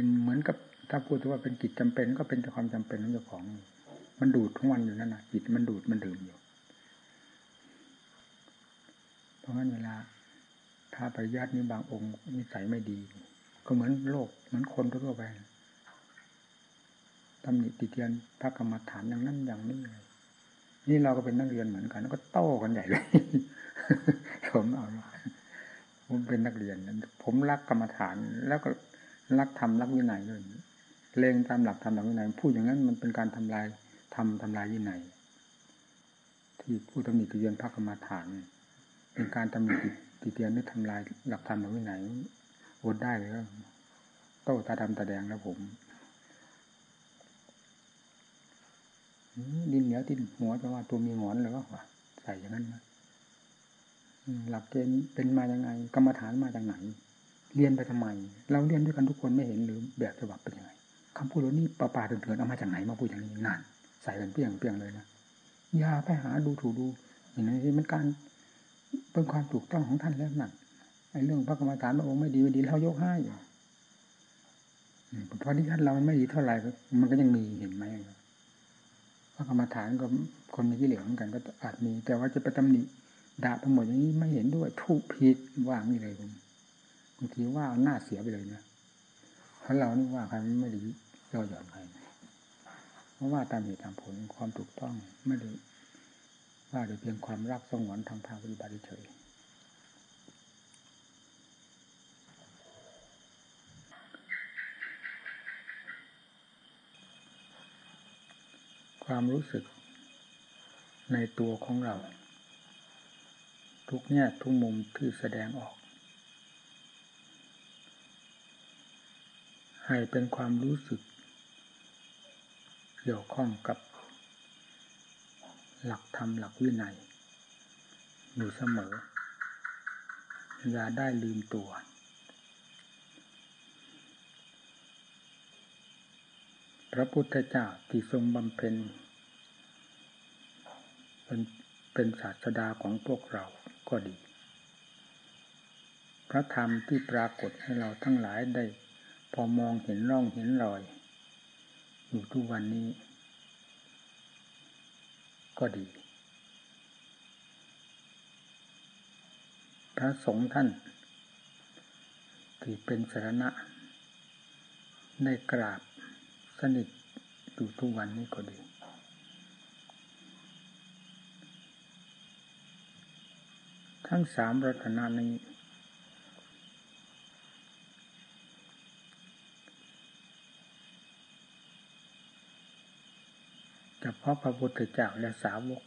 เป็นเหมือนกับ ถ้าพูดถึงว่าเป็นกิจจำเป็น ก็เป็นความจำเป็นของเจ้าของ มันดูดทั้งวันอยู่นั่นนะจิตมันดูดมันดื่มอยู่ เพราะงั้นเวลา ถ้าปริยัตินี้บางองค์นิสัยไม่ดี ก็เหมือนโลกเหมือนคนทั่วไปตำหนิติเตียนพระกรรมฐานอย่างนั้นอย่างนี้เลยนี่เราก็เป็นนักเรียนเหมือนกันก็โต้กันใหญ่เลยผมเอาผมเป็นนักเรียน ผมรักกรรมฐานแล้วก็ รักธรรมรักวินัยด้วยเลงตามหลักธรรมหลักวินัยพูดอย่างนั้นมันเป็นการทำลายทำทำลายวินัยที่ผู้ตำหนิติเตียนพระกรรมฐาน เป็นการตำหนิติเตียนนี่ทำลายหลักธรรมหลักวินัยอดได้เลยก็โต้ตาดำตาแดงแล้วผมดินเหนียวดินหัวจะว่าตัวมีหงอนเลยว่าใส่อย่างนั้นนะหลักเกณฑ์เป็นมาอย่างไง กรรมฐานมาจากไหน เรียนไปทำไม เราเรียนด้วยกันทุกคนไม่เห็นหรือแบบฉบับเป็นยังไงคำพูดเหล่านี้ป่าป่าเถื่อนเอามาจากไหนมาพูดอย่างนี้นั่นใส่กันเปียงเปียงเลยนะอย่าไปหาดูถูกดูอย่างนี้มันการเป็นความถูกต้องของท่านแล้วนั่นไอ้เรื่องพระกรรมฐานพระองค์ไม่ดีไม่ดีเรายกให้เพราะที่ท่านเรามันไม่ดีเท่าไหร่มันก็ยังมีเห็นไหมพระกรรมฐานก็คนมีกิเลสเหมือนกันก็อาจมี แต่ว่าจะไปตำหนิด่าทั้งหมดอย่างนี้ไม่เห็นด้วยทุกผิดว่างนี่เลยผม บางทีว่าหน้าเสียไปเลยนะเพราะเรานี่ว่าใครไม่ดีย่อหย่อนใครเพราะว่าตามเหตุตามผลความถูกต้องไม่ได้ว่าโดยเพียงความรักสงวนทางทางปฏิบัติเฉยความรู้สึกในตัวของเรา ทุกแง่ทุกมุมที่แสดงออก ให้เป็นความรู้สึก เกี่ยวข้องกับ หลักธรรมหลักวินัยอยู่เสมอ อย่าได้ลืมตัว พระพุทธเจ้าที่ทรงบำเพ็ญเป็นเป็นศาสดาของพวกเราก็ดี พระธรรมที่ปรากฏให้เราทั้งหลายได้ พอมองเห็นร่องเห็นรอย อยู่ทุกวันนี้ ก็ดี พระสงฆ์ท่าน ที่เป็นสารณะ ได้กราบสนิทอยู่ทุกวันนี้ก็ดีทั้งสามรัตนานี้ เฉพาะพระพุทธเจ้าและสาวก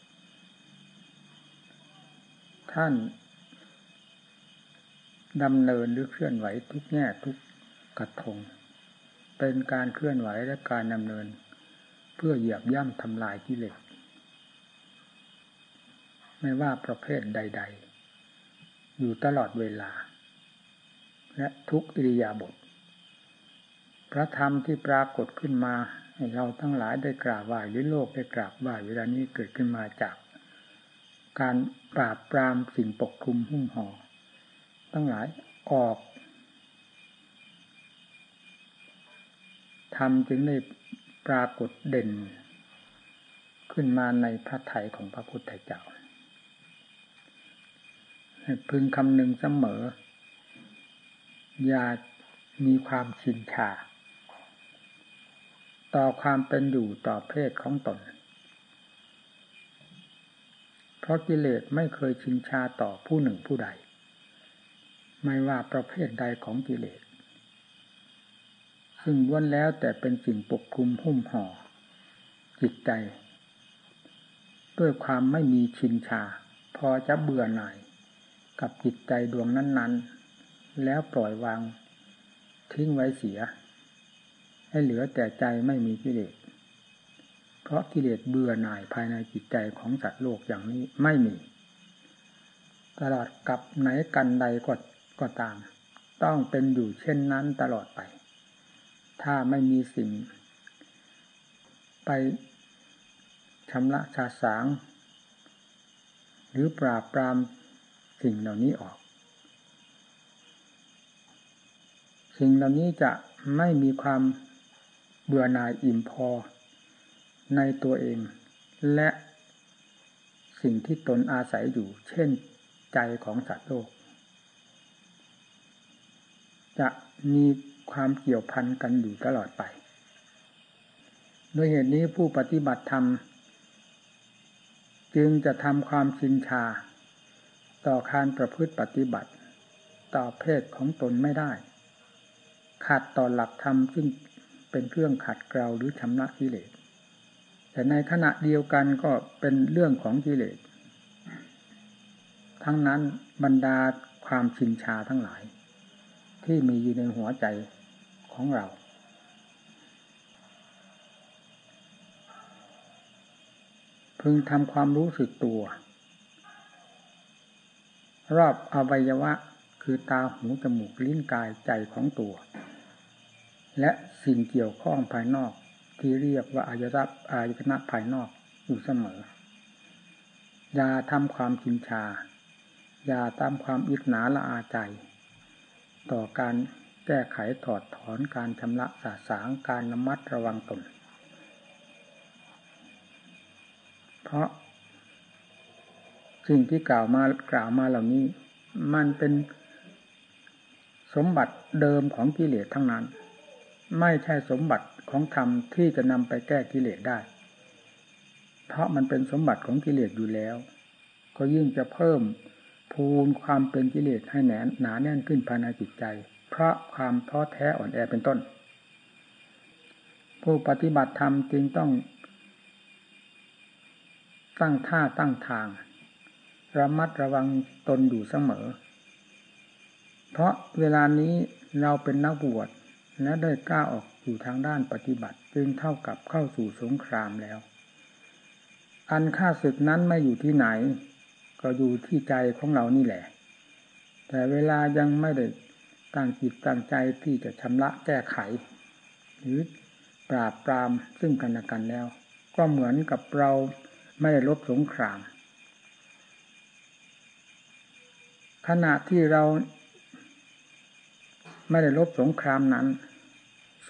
ท่านดำเนินหรือเคลื่อนไหวทุกแง่ทุกกระทง เป็นการเคลื่อนไหวและการดำเนิน เพื่อเหยียบย่ำทำลายกิเลสไม่ว่าประเภทใด ๆ อยู่ตลอดเวลา และทุกอิริยาบถพระธรรมที่ปรากฏขึ้นมา เราทั้งหลายได้กราบไหว้หรือโลกได้กราบไหว้เวลานี้เกิดขึ้นมาจากการปราบปรามสิ่งปกคลุมหุ้มห่อทั้งหลายออกธรรมจึงได้ปรากฏเด่น ขึ้นมาในพระไถ่ของพระพุทธเจ้าพึงคำหนึ่งเสมอ อย่ามีความชินชา ต่อความเป็นอยู่ต่อเพศของตน เพราะกิเลสไม่เคยชินชาต่อผู้หนึ่งผู้ใด ไม่ว่าประเภทใดของกิเลส ซึ่งล้วนแล้วแต่เป็นสิ่งปกคลุมหุ้มห่อ จิตใจ ด้วยความไม่มีชินชา พอจะเบื่อหน่ายกับจิตใจดวงนั้น ๆ แล้วปล่อยวางทิ้งไว้เสีย ให้เหลือแต่ใจไม่มีกิเลส เพราะกิเลสเบื่อหน่ายภายในจิตใจของสัตว์โลกอย่างนี้ไม่มี ตลอดกับไหนกันใดก็ก็ตาม ต้องเป็นอยู่เช่นนั้นตลอดไป ถ้าไม่มีสิ่ง ไปชำระชาสาง หรือปราบปรามสิ่งเหล่านี้ออก สิ่งเหล่านี้จะไม่มีความ เบื่อหน่ายอิ่มพอ ในตัวเอง และสิ่งที่ตนอาศัยอยู่ เช่นใจของสัตว์โลก จะมีความเกี่ยวพันกันอยู่ตลอดไปโดยเหตุนี้ผู้ปฏิบัติธรรม จึงจะทำความชินชา ต่อการประพฤติปฏิบัติ ต่อเพศของตนไม่ได้ขัดต่อหลักธรรมซึ่ง เป็นเครื่องขัดเกลาหรือชำระกิเลสแต่ในขณะเดียวกันก็เป็นเรื่องของกิเลสทั้งนั้นบรรดาความชินชาทั้งหลาย ที่มีอยู่ในหัวใจของเรา พึงทำความรู้สึกตัว รอบอวัยวะคือตาหูจมูกลิ้นกายใจของตัว และสิ่งเกี่ยวข้องภายนอก ที่เรียกว่าอายรับอายตนะภายนอกอยู่เสมอ อย่าทำความชินชา อย่าตามความอิจนาละอาใจ ต่อการแก้ไขถอดถอนการชำระสาสางการระมัดระวังตน เพราะ สิ่งที่กล่าวมากล่าวมาเหล่านี้ มันเป็นสมบัติเดิมของกิเลสทั้งนั้น ไม่ใช่สมบัติของธรรมที่จะนำไปแก้กิเลสได้ เพราะมันเป็นสมบัติของกิเลสอยู่แล้ว ก็ยิ่งจะเพิ่มพูนความเป็นกิเลสให้แหนหนาแน่นขึ้นภายในจิตใจ เพราะความท้อแท้อ่อนแอเป็นต้น ผู้ปฏิบัติธรรมจึงต้อง ตั้งท่าตั้งทาง ระมัดระวังตนอยู่เสมอ เพราะเวลานี้เราเป็นนักบวช และได้กล้าออกอยู่ทางด้านปฏิบัติ จึงเท่ากับเข้าสู่สงครามแล้ว อันค่าศึกนั้นไม่อยู่ที่ไหน ก็อยู่ที่ใจของเรานี่แหละ แต่เวลายังไม่ได้ตั้งจิตตั้งใจที่จะชำระแก้ไข หรือปราบปรามซึ่งกันและกันแล้ว ก็เหมือนกับเราไม่ได้ลบสงคราม ขณะที่เรา ไม่ได้ลบสงครามนั้น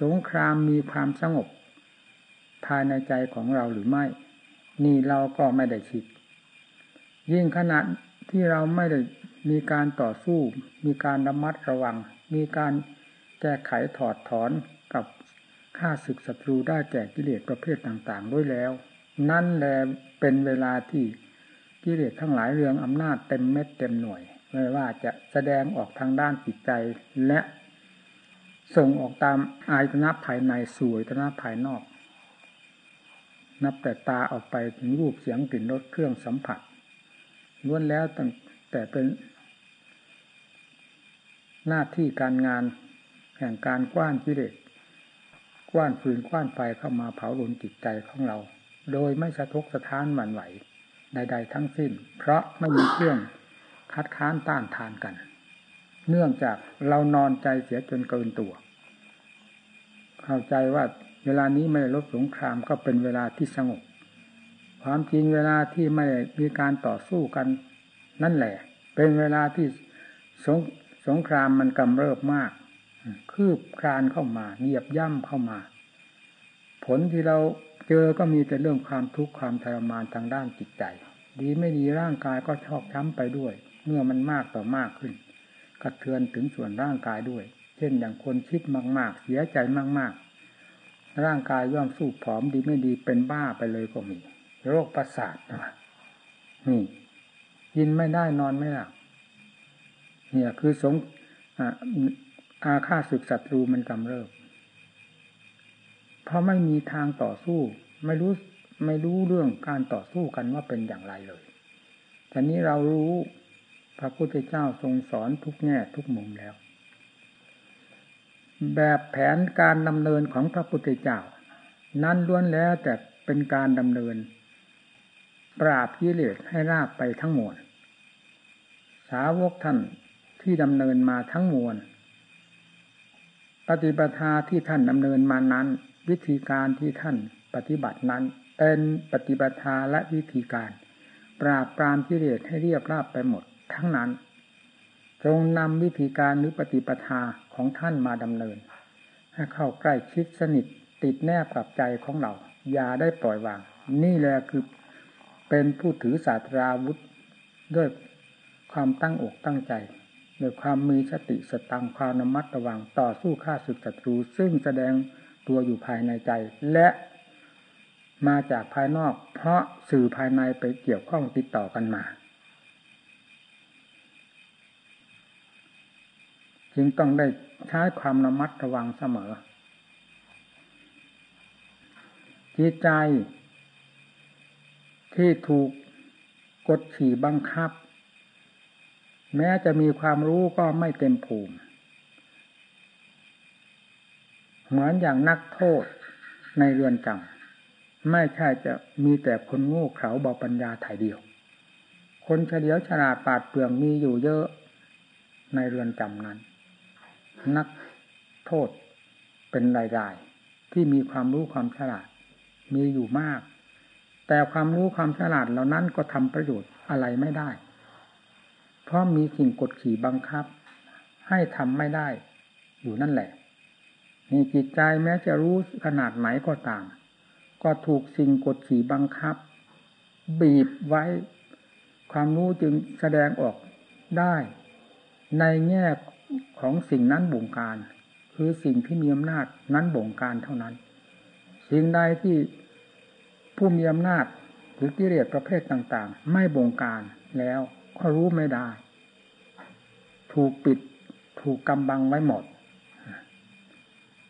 สงครามมีความสงบ ภายในใจของเราหรือไม่ นี่เราก็ไม่ได้คิด ยิ่งขณะที่เราไม่ได้มีการต่อสู้ มีการระมัดระวัง มีการแก้ไขถอดถอนกับข้าศึกศัตรูได้แก่กิเลสประเภทต่างๆ ด้วยแล้ว นั่นแหละเป็นเวลาที่กิเลสทั้งหลายเรื่องอำนาจเต็มเม็ดเต็มหน่วย ไม่ว่าจะแสดงออกทางด้านจิตใจและ ส่งออกตามอายตนะภายในสู่อายตนะภายนอก นับแต่ตาออกไปถึงรูปเสียงกลิ่นรสเครื่องสัมผัสล้วนแล้วตั้งแต่เป็นหน้าที่การงานแห่งการกว้านกิเลสกว้านฟืนกว้านไฟเข้ามาเผาหลนจิตใจของเรา โดยไม่สะทกสะท้านหวั่นไหว ใด ๆ ทั้งสิ้น เพราะไม่มีเครื่องคัดค้านต้านทานกัน เนื่องจากเรานอนใจเสียจนเกินตัว เข้าใจว่าเวลานี้ไม่ลบสงครามก็เป็นเวลาที่สงบ ความจริงเวลาที่ไม่มีการต่อสู้กันนั่นแหละ เป็นเวลาที่สงสงครามมันกำเริบมาก คืบคลานเข้ามาเหยียบย่ำเข้ามา ผลที่เราเจอก็มีแต่เรื่องความทุกข์ความทรมานทางด้านจิตใจ ดีไม่ดีร่างกายก็ชอกช้ำไปด้วย เมื่อมันมากต่อมากขึ้น กระเทือนถึงส่วนร่างกายด้วย เช่นอย่างคนคิดมาก ๆ เสียใจมาก ๆ ร่างกายย่อมสู้ผอมดีไม่ดีเป็นบ้าไปเลยก็มี โรคประสาทนะนี่กินไม่ได้นอนไม่หลับเนี่ยคือสงอาฆาตศึกศัตรูมันกำเริบ เพราะไม่มีทางต่อสู้ ไม่รู้ไม่รู้เรื่องการต่อสู้กันว่าเป็นอย่างไรเลยแต่นี้เรารู้ ระพุทธเจ้าทรงสอนทุกแง่ทุกมุมแล้ว แบบแผนการดำเนินของพระพุทธเจ้า นั้นล้วนแล้วแต่เป็นการดำเนิน ปราบกิเลสให้ราบไปทั้งมวลสาวกท่านที่ดำเนินมาทั้งมวลปฏิปทาที่ท่านดำเนินมานั้น วิธีการที่ท่านปฏิบัตินั้น เป็นปฏิบัติและวิธีการ ปราบปรามกิเลสให้เรียบราบไปหมด ทั้งนั้น จงนำวิธีการหรือปฏิปทาของท่านมาดำเนิน ให้เข้าใกล้ชิดสนิทติดแนบกับใจของเรา อย่าได้ปล่อยวาง นี่แหละคือเป็นผู้ถือศาสตราวุธ ด้วยความตั้งอกตั้งใจด้วยความมีสติสตังความระมัดระวังต่อสู้ฆ่าศึกศัตรู ซึ่งแสดงตัวอยู่ภายในใจ และมาจากภายนอก เพราะสื่อภายในไปเกี่ยวข้องติดต่อกันมา จึงต้องได้ใช้ความระมัดระวังเสมอ จิตใจ ที่ถูกกดขี่บังคับ แม้จะมีความรู้ก็ไม่เต็มภูมิ เหมือนอย่างนักโทษในเรือนจำไม่ใช่จะมีแต่คนโง่เขลาเบาปัญญาถ่ายเดียว คนเฉลียวฉลาดปาดเปลืองมีอยู่เยอะในเรือนจำนั้น นักโทษเป็นรายๆที่มีความรู้ความฉลาด มีอยู่มาก แต่ความรู้ความฉลาดเหล่านั้นก็ทำประโยชน์อะไรไม่ได้ เพราะมีสิ่งกดขี่บังคับ ให้ทำไม่ได้อยู่นั่นแหละนี่จิตใจแม้จะรู้ขนาดไหนก็ตาม ก็ถูกสิ่งกดขี่บังคับ บีบไว้ ความรู้จึงแสดงออกได้ ในแง่ ของสิ่งนั้นบงการ คือสิ่งที่มีอำนาจนั้นบงการเท่านั้น สิ่งใดที่ผู้มีอำนาจหรือกิเลสประเภทต่าง ๆ ไม่บงการแล้วก็รู้ไม่ได้ ถูกปิดถูกกำบังไว้หมด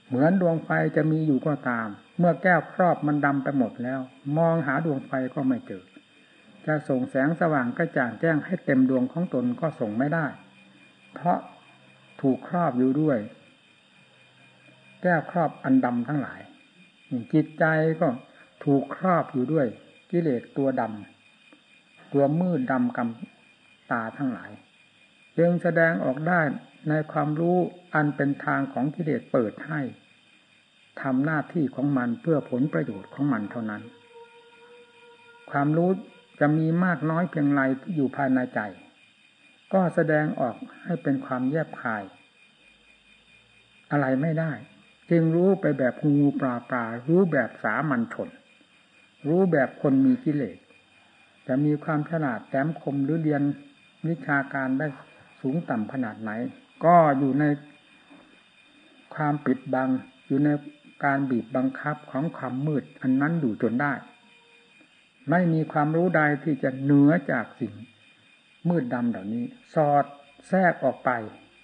เหมือนดวงไฟจะมีอยู่ก็ตาม เมื่อแก้วครอบมันดำไปหมดแล้ว มองหาดวงไฟก็ไม่เจอ จะส่งแสงสว่างกระจ่างแจ้งให้เต็มดวงของตนก็ส่งไม่ได้ เพราะ ถูกครอบอยู่ด้วย แก้วครอบอันดำทั้งหลายจิตใจก็ถูกครอบอยู่ด้วย กิเลสตัวดำตัวมืดดำกำตาทั้งหลายจึงแสดงออกได้ในความรู้อันเป็นทางของกิเลสเปิดให้ทำหน้าที่ของมันเพื่อผลประโยชน์ของมันเท่านั้น ความรู้จะมีมากน้อยเพียงไรอยู่ภายในใจ ก็แสดงออกให้เป็นความแยบคาย อะไรไม่ได้ จึงรู้ไปแบบงูปลาปลารู้แบบสามัญชน รู้แบบคนมีกิเลสจะมีความฉลาดแต้มคมหรือเรียนวิชาการได้สูงต่ำขนาดไหน ก็อยู่ในความปิดบัง อยู่ในการบีบบังคับของความมืด อันนั้นอยู่จนได้ ไม่มีความรู้ใดที่จะเหนือจากสิ่ง มืดดำเหล่านี้ สอดแทรกออกไป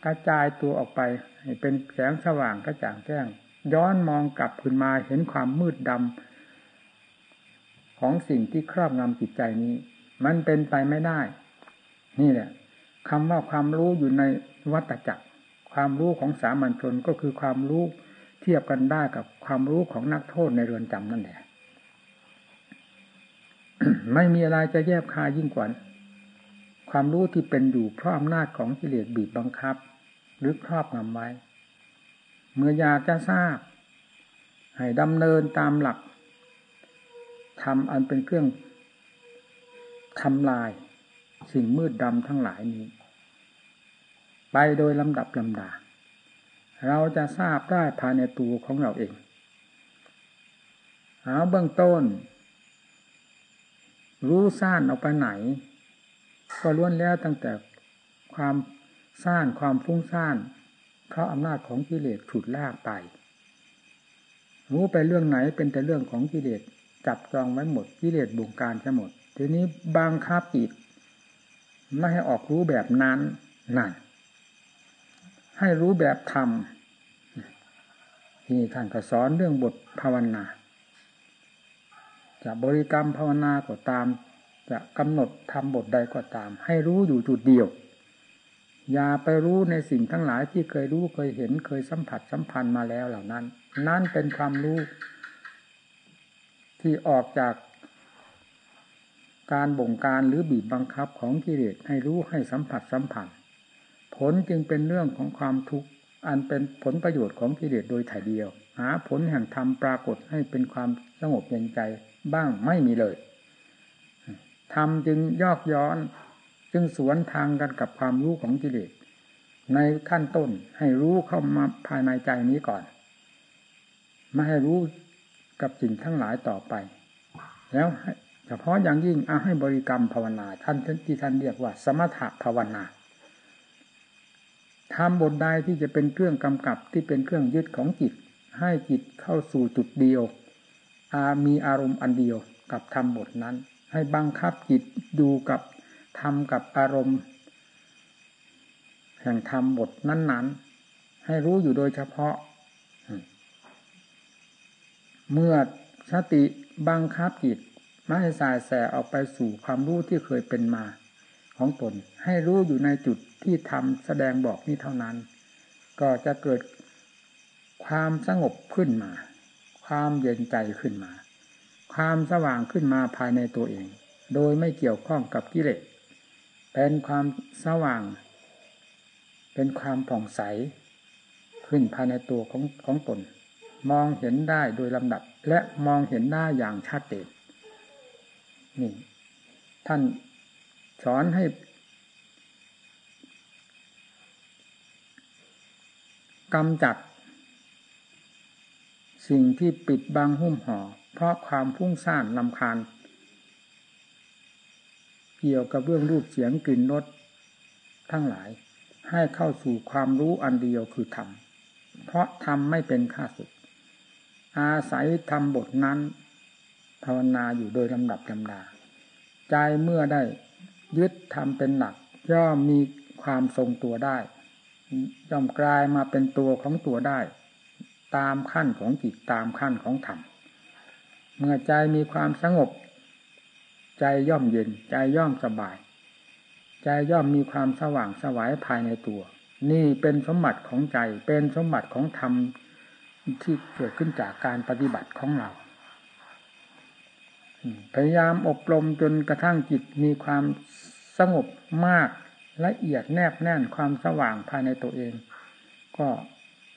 กระจายตัวออกไป ให้เป็นแสงสว่างกระจ่างแจ้ง ย้อนมองกลับขึ้นมาเห็นความมืดดำของสิ่งที่ครอบงำจิตใจนี้ มันเป็นไปไม่ได้ นี่แหละคำว่าความรู้อยู่ในวัตจักร ความรู้ของสามัญชนก็คือความรู้เทียบกันได้กับความรู้ของนักโทษในเรือนจำนั่นแหละไม่มีอะไรจะแยบคายยิ่งกว่า ความรู้ที่เป็นอยู่เพราะอำนาจของกิเลสบีบบังคับ หรือครอบงำไว้ เมื่ออยากจะทราบ ให้ดำเนินตามหลักทำอันเป็นเครื่องทำลาย สิ่งมืดดำทั้งหลายนี้ ไปโดยลำดับลำดา เราจะทราบได้ภายในตัวของเราเองเอาเบื้องต้น รู้ซ่านออกไปไหน ก็ล้วนแล้วตั้งแต่ความซ่านความฟุ้งซ่าน เพราะอำนาจของกิเลสฉุดลากไป รู้ไปเรื่องไหนเป็นแต่เรื่องของกิเลสจับจองไว้หมดกิเลสบงการจะหมด ทีนี้บางคับจิตไม่ให้ออกรู้แบบนั้นนั่นให้รู้แบบธรรมที่ท่านก็สอนเรื่องบทภาวนาจะบริกรรมภาวนาก็ตาม จะกำหนดทำบทใดก็ตาม ให้รู้อยู่จุดเดียว อย่าไปรู้ในสิ่งทั้งหลายที่เคยรู้เคยเห็นเคยสัมผัสสัมพันธ์มาแล้วเหล่านั้น นั่นเป็นความรู้ ที่ออกจากการบ่งการหรือบีบบังคับของกิเลสให้รู้ให้สัมผัสสัมผัสผลจึงเป็นเรื่องของความทุกข์ อันเป็นผลประโยชน์ของกิเลสโดยถ่ายเดียว หาผลแห่งธรรมปรากฏให้เป็นความสงบเย็นใจบ้างไม่มีเลย ธรรมจึงยอกย้อน จึงสวนทางกันกับความรู้ของกิเลสในขั้นต้นให้รู้เข้ามาภายในใจนี้ก่อน ไม่ให้รู้กับสิ่งทั้งหลายต่อไป แล้วเฉพาะอย่างยิ่งเอาให้บริกรรมภาวนาท่านที่ท่านเรียกว่า สมถะภาวนาทำบทใดที่จะเป็นเครื่องกำกับที่เป็นเครื่องยึดของจิต ให้จิตเข้าสู่จุดเดียวมีอารมณ์อันเดียวกับทำบทนั้น ให้บังคับจิตดูกับทำกับอารมณ์ แห่งธรรมบทนั้น ๆ ให้รู้อยู่โดยเฉพาะ เมื่อสติบังคับจิตไม่ให้สายแสออกไปสู่ความรู้ที่เคยเป็นมาของตน ให้รู้อยู่ในจุดที่ทำแสดงบอกนี้เท่านั้น ก็จะเกิดความสงบขึ้นมา ความเย็นใจขึ้นมา ความสว่างขึ้นมาภายในตัวเอง โดยไม่เกี่ยวข้องกับกิเลสเป็นความสว่าง เป็นความผ่องใส ขึ้นภายในตัวของของตน มองเห็นได้โดยลำดับ และมองเห็นได้อย่างชัดเจนนี่ท่านสอนให้ กำจัด สิ่งที่ปิดบังหุ้มห่อ เพราะความพุ่งซ่านลำคาญ เกี่ยวกับเรื่องรูปเสียงกลิ่นรสทั้งหลาย ให้เข้าสู่ความรู้อันเดียวคือธรรมเพราะธรรมไม่เป็นข้าศึก อาศัยธรรมบทนั้น ภาวนาอยู่โดยลำดับลำดา ใจเมื่อได้ยึดธรรมเป็นหลัก ย่อมมีความทรงตัวได้ ย่อมกลายมาเป็นตัวของตัวได้ ตามขั้นของจิตตามขั้นของธรรม เมื่อใจมีความสงบ ใจย่อมเย็น ใจย่อมสบาย ใจย่อมมีความสว่างสวายภายในตัว นี่เป็นสมบัติของใจเป็นสมบัติของธรรมที่เกิดขึ้นจากการปฏิบัติของเราพยายามอบรมจนกระทั่งจิตมีความสงบมากละเอียดแนบแน่นความสว่างภายในตัวเอง ก็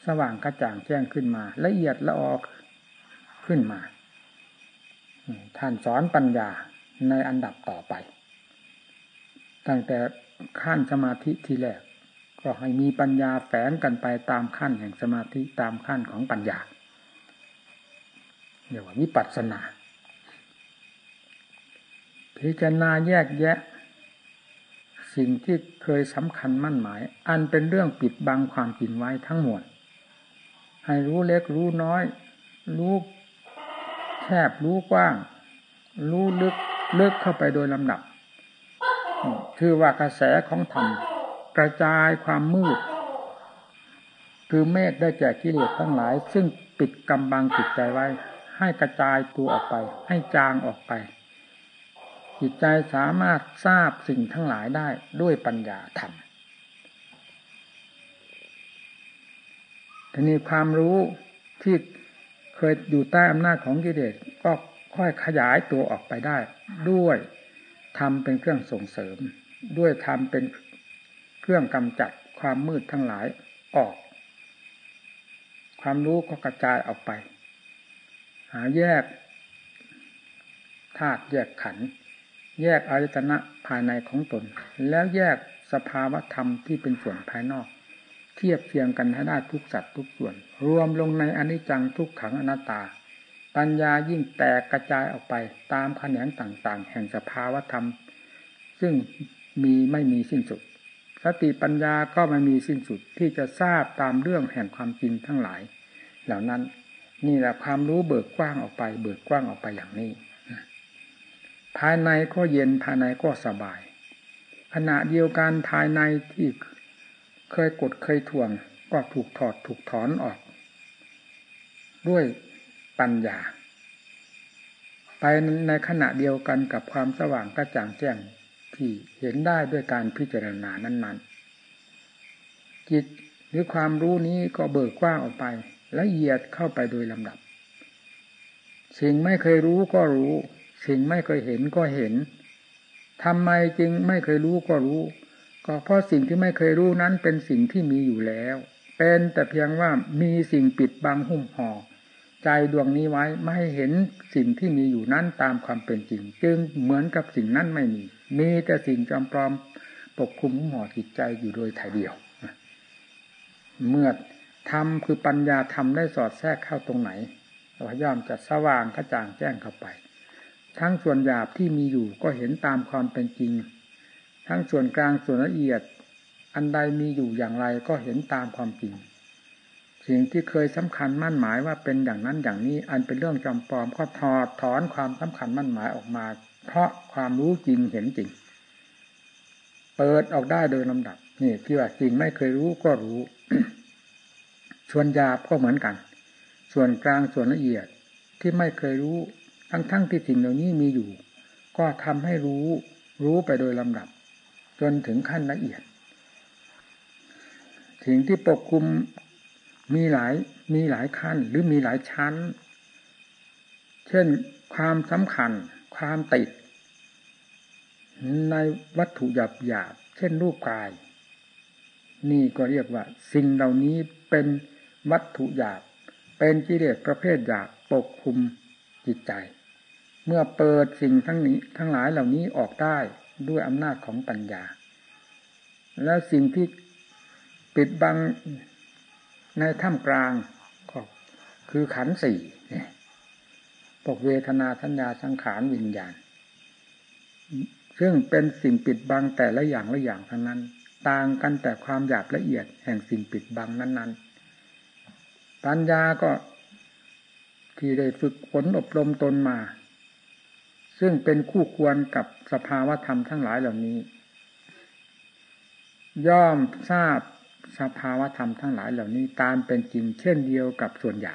สว่างกระจ่างแจ้งขึ้นมา ละเอียดละออกขึ้นมา ท่านสอนปัญญาในอันดับต่อไป ตั้งแต่ขั้นสมาธิทีแรก ก็ให้มีปัญญาแฝงกันไปตามขั้นแห่งสมาธิตามขั้นของปัญญาเรียกว่าวิปัสสนา พิจารณาแยกแยะ สิ่งที่เคยสำคัญมั่นหมาย อันเป็นเรื่องปิดบังความจริงไว้ทั้งหมด ให้รู้เล็กรู้น้อย รู้ แคบรู้กว้าง รู้ลึกลึกเข้าไปโดยลำดับคือว่ากระแสของธรรมกระจายความมืด คือเมฆได้แก่กิเลสทั้งหลาย ซึ่งปิดกำบังจิตใจไว้ ให้กระจายตัวออกไป ให้จางออกไป จิตใจสามารถทราบสิ่งทั้งหลายได้ด้วยปัญญาธรรมทีนี้ความรู้ที่ ยอยู่ใต้อำนาจของกิเลสก็ค่อยขยายตัวออกไปได้ ด้วยทำเป็นเครื่องส่งเสริม ด้วยทำเป็นเครื่องกำจัดความมืดทั้งหลายออก ความรู้ก็กระจายออกไป หาแยกธาตุแยกขันธ์แยกอายตนะภายในของตน แล้วแยกสภาวะธรรมที่เป็นส่วนภายนอก ทียบเทียงกันให้ได้ทุกสัตว์ทุกส่วน รวมลงในอนิจจังทุกขังอนัตตา ปัญญายิ่งแตกกระจายออกไปตามแขนงต่างๆ แห่งสภาวธรรม ซึ่งมีไม่มีสิ้นสุด สติปัญญาก็ไม่มีสิ้นสุดที่จะทราบตามเรื่องแห่งความจริงทั้งหลาย เหล่านั้นนี่แหละความรู้เบิกกว้างออกไป เบิกกว้างออกไปอย่างนี้ ภายในก็เย็นภายในก็สบาย ขณะเดียวกันภายในที่ เคยกดเคยถ่วง ก็ถูกถอดถูกถอนออก ด้วยปัญญา ไปในขณะเดียวกันกับความสว่างกระจ่างแจ้งที่เห็นได้ด้วยการพิจารณานั้น ๆ จิตหรือความรู้นี้ก็เบิกกว้างออกไปละเอียดเข้าไปโดยลำดับ สิ่งไม่เคยรู้ก็รู้ สิ่งไม่เคยเห็นก็เห็นทำไมจึงไม่เคยรู้ก็รู้ ก็เพราะสิ่งที่ไม่เคยรู้นั้นเป็นสิ่งที่มีอยู่แล้ว เป็นแต่เพียงว่ามีสิ่งปิดบังหุ้มห่อใจดวงนี้ไว้ไม่ให้เห็นสิ่งที่มีอยู่นั้นตามความเป็นจริง จึงเหมือนกับสิ่งนั้นไม่มี มีแต่สิ่งจำปลอมปกคลุมหุ้มห่อจิตใจอยู่โดยถ่ายเดียว เมื่อทำคือปัญญาทำได้สอดแทรกเข้าตรงไหนเราย่อมจะสว่างกระจ่างแจ้งเข้าไป ทั้งส่วนหยาบที่มีอยู่ก็เห็นตามความเป็นจริง ทั้งส่วนกลางส่วนละเอียด อันใดมีอยู่อย่างไรก็เห็นตามความจริง สิ่งที่เคยสำคัญมั่นหมายว่าเป็นอย่างนั้นอย่างนี้ อันเป็นเรื่องจำปลอมก็ถอดถอนความสำคัญมั่นหมายออกมา เพราะความรู้จริงเห็นจริง เปิดออกได้โดยลำดับนี่ที่ว่าสิ่งไม่เคยรู้ก็รู้ ส่วนหยาบก็เหมือนกัน ส่วนกลางส่วนละเอียดที่ไม่เคยรู้ ทั้งๆทที่สิ่งเหล่านี้มีอยู่ ก็ทำให้รู้ รู้ไปโดยลำดับ จนถึงขั้นละเอียดสิ่งที่ปกคลุมมีหลายมีหลายขั้นหรือมีหลายชั้น เช่นความสำคัญ ความติด ในวัตถุหยาบหยาบเช่นรูปกาย นี่ก็เรียกว่า สิ่งเหล่านี้เป็นวัตถุหยาบ เป็นกิเลสประเภทหยาบปกคลุมจิตใจ เมื่อเปิดสิ่งทั้งนี้ทั้งหลายเหล่านี้ออกได้ ด้วยอำนาจของปัญญา แล้วสิ่งที่ปิดบังในท่ามกลางก็คือขันสี่ปกเวทนาสัญญาสังขารวิญญาณ ซึ่งเป็นสิ่งปิดบังแต่ละอย่างละอย่างทั้งนั้น ต่างกันแต่ความหยาบละเอียดแห่งสิ่งปิดบังนั้น ๆ ปัญญาก็ที่ได้ฝึกฝนอบรมตนมา ซึ่งเป็นคู่ควรกับสภาวธรรมทั้งหลายเหล่านี้ ย่อมทราบสภาวธรรมทั้งหลายเหล่านี้ตามเป็นจริง เช่นเดียวกับส่วนใหญ่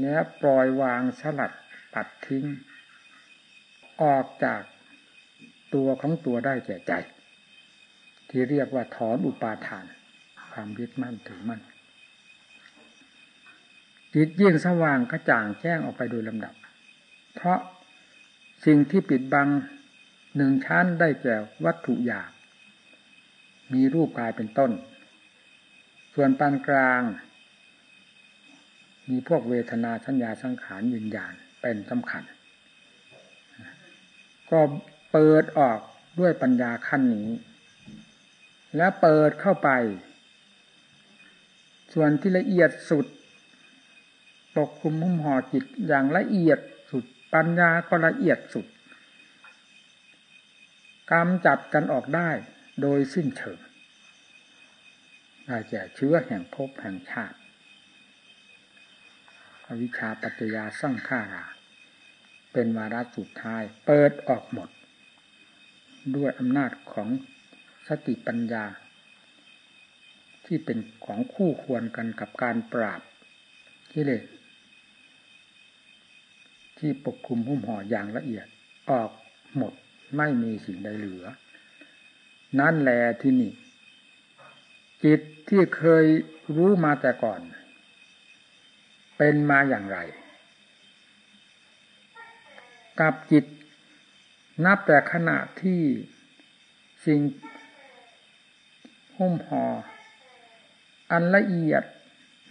และปล่อยวางสลัดปัดทิ้ง ออกจากตัวของตัวได้แก่ใจ ที่เรียกว่าถอนอุปาทาน ความยึดมั่นถือมั่นจิตยิ่งสว่างกระจ่างแจ้งออกไปโดยลำดับ เพราะ สิ่งที่ปิดบังหนึ่งชั้นได้แก่วัตถุหยาบมีรูปกายเป็นต้น ส่วนปานกลาง มีพวกเวทนาสัญญาสังขารวิญญาณเป็นสำคัญ ก็เปิดออกด้วยปัญญาขั้นนี้ และเปิดเข้าไป ส่วนที่ละเอียดสุดปกคุมหุ้มห่อจิตอย่างละเอียด ปัญญาก็ละเอียดสุดกำจัดกันออกได้โดยสิ้นเชิงได้แก่เชื้อแห่งภพแห่งชาติ อวิชาปัจจยาสร้างข้ารา เป็นวาระสุดท้าย เปิดออกหมด ด้วยอำนาจของสติปัญญา ที่เป็นของคู่ควรกันกับการปราบกิเลส ที่ปกคลุมหุ้มห่ออย่างละเอียดออกหมดไม่มีสิ่งใดเหลือ นั่นแหละที่นี่ จิตที่เคยรู้มาแต่ก่อน เป็นมาอย่างไร กับจิต นับแต่ขณะที่สิ่งหุ้มห่ออันละเอียด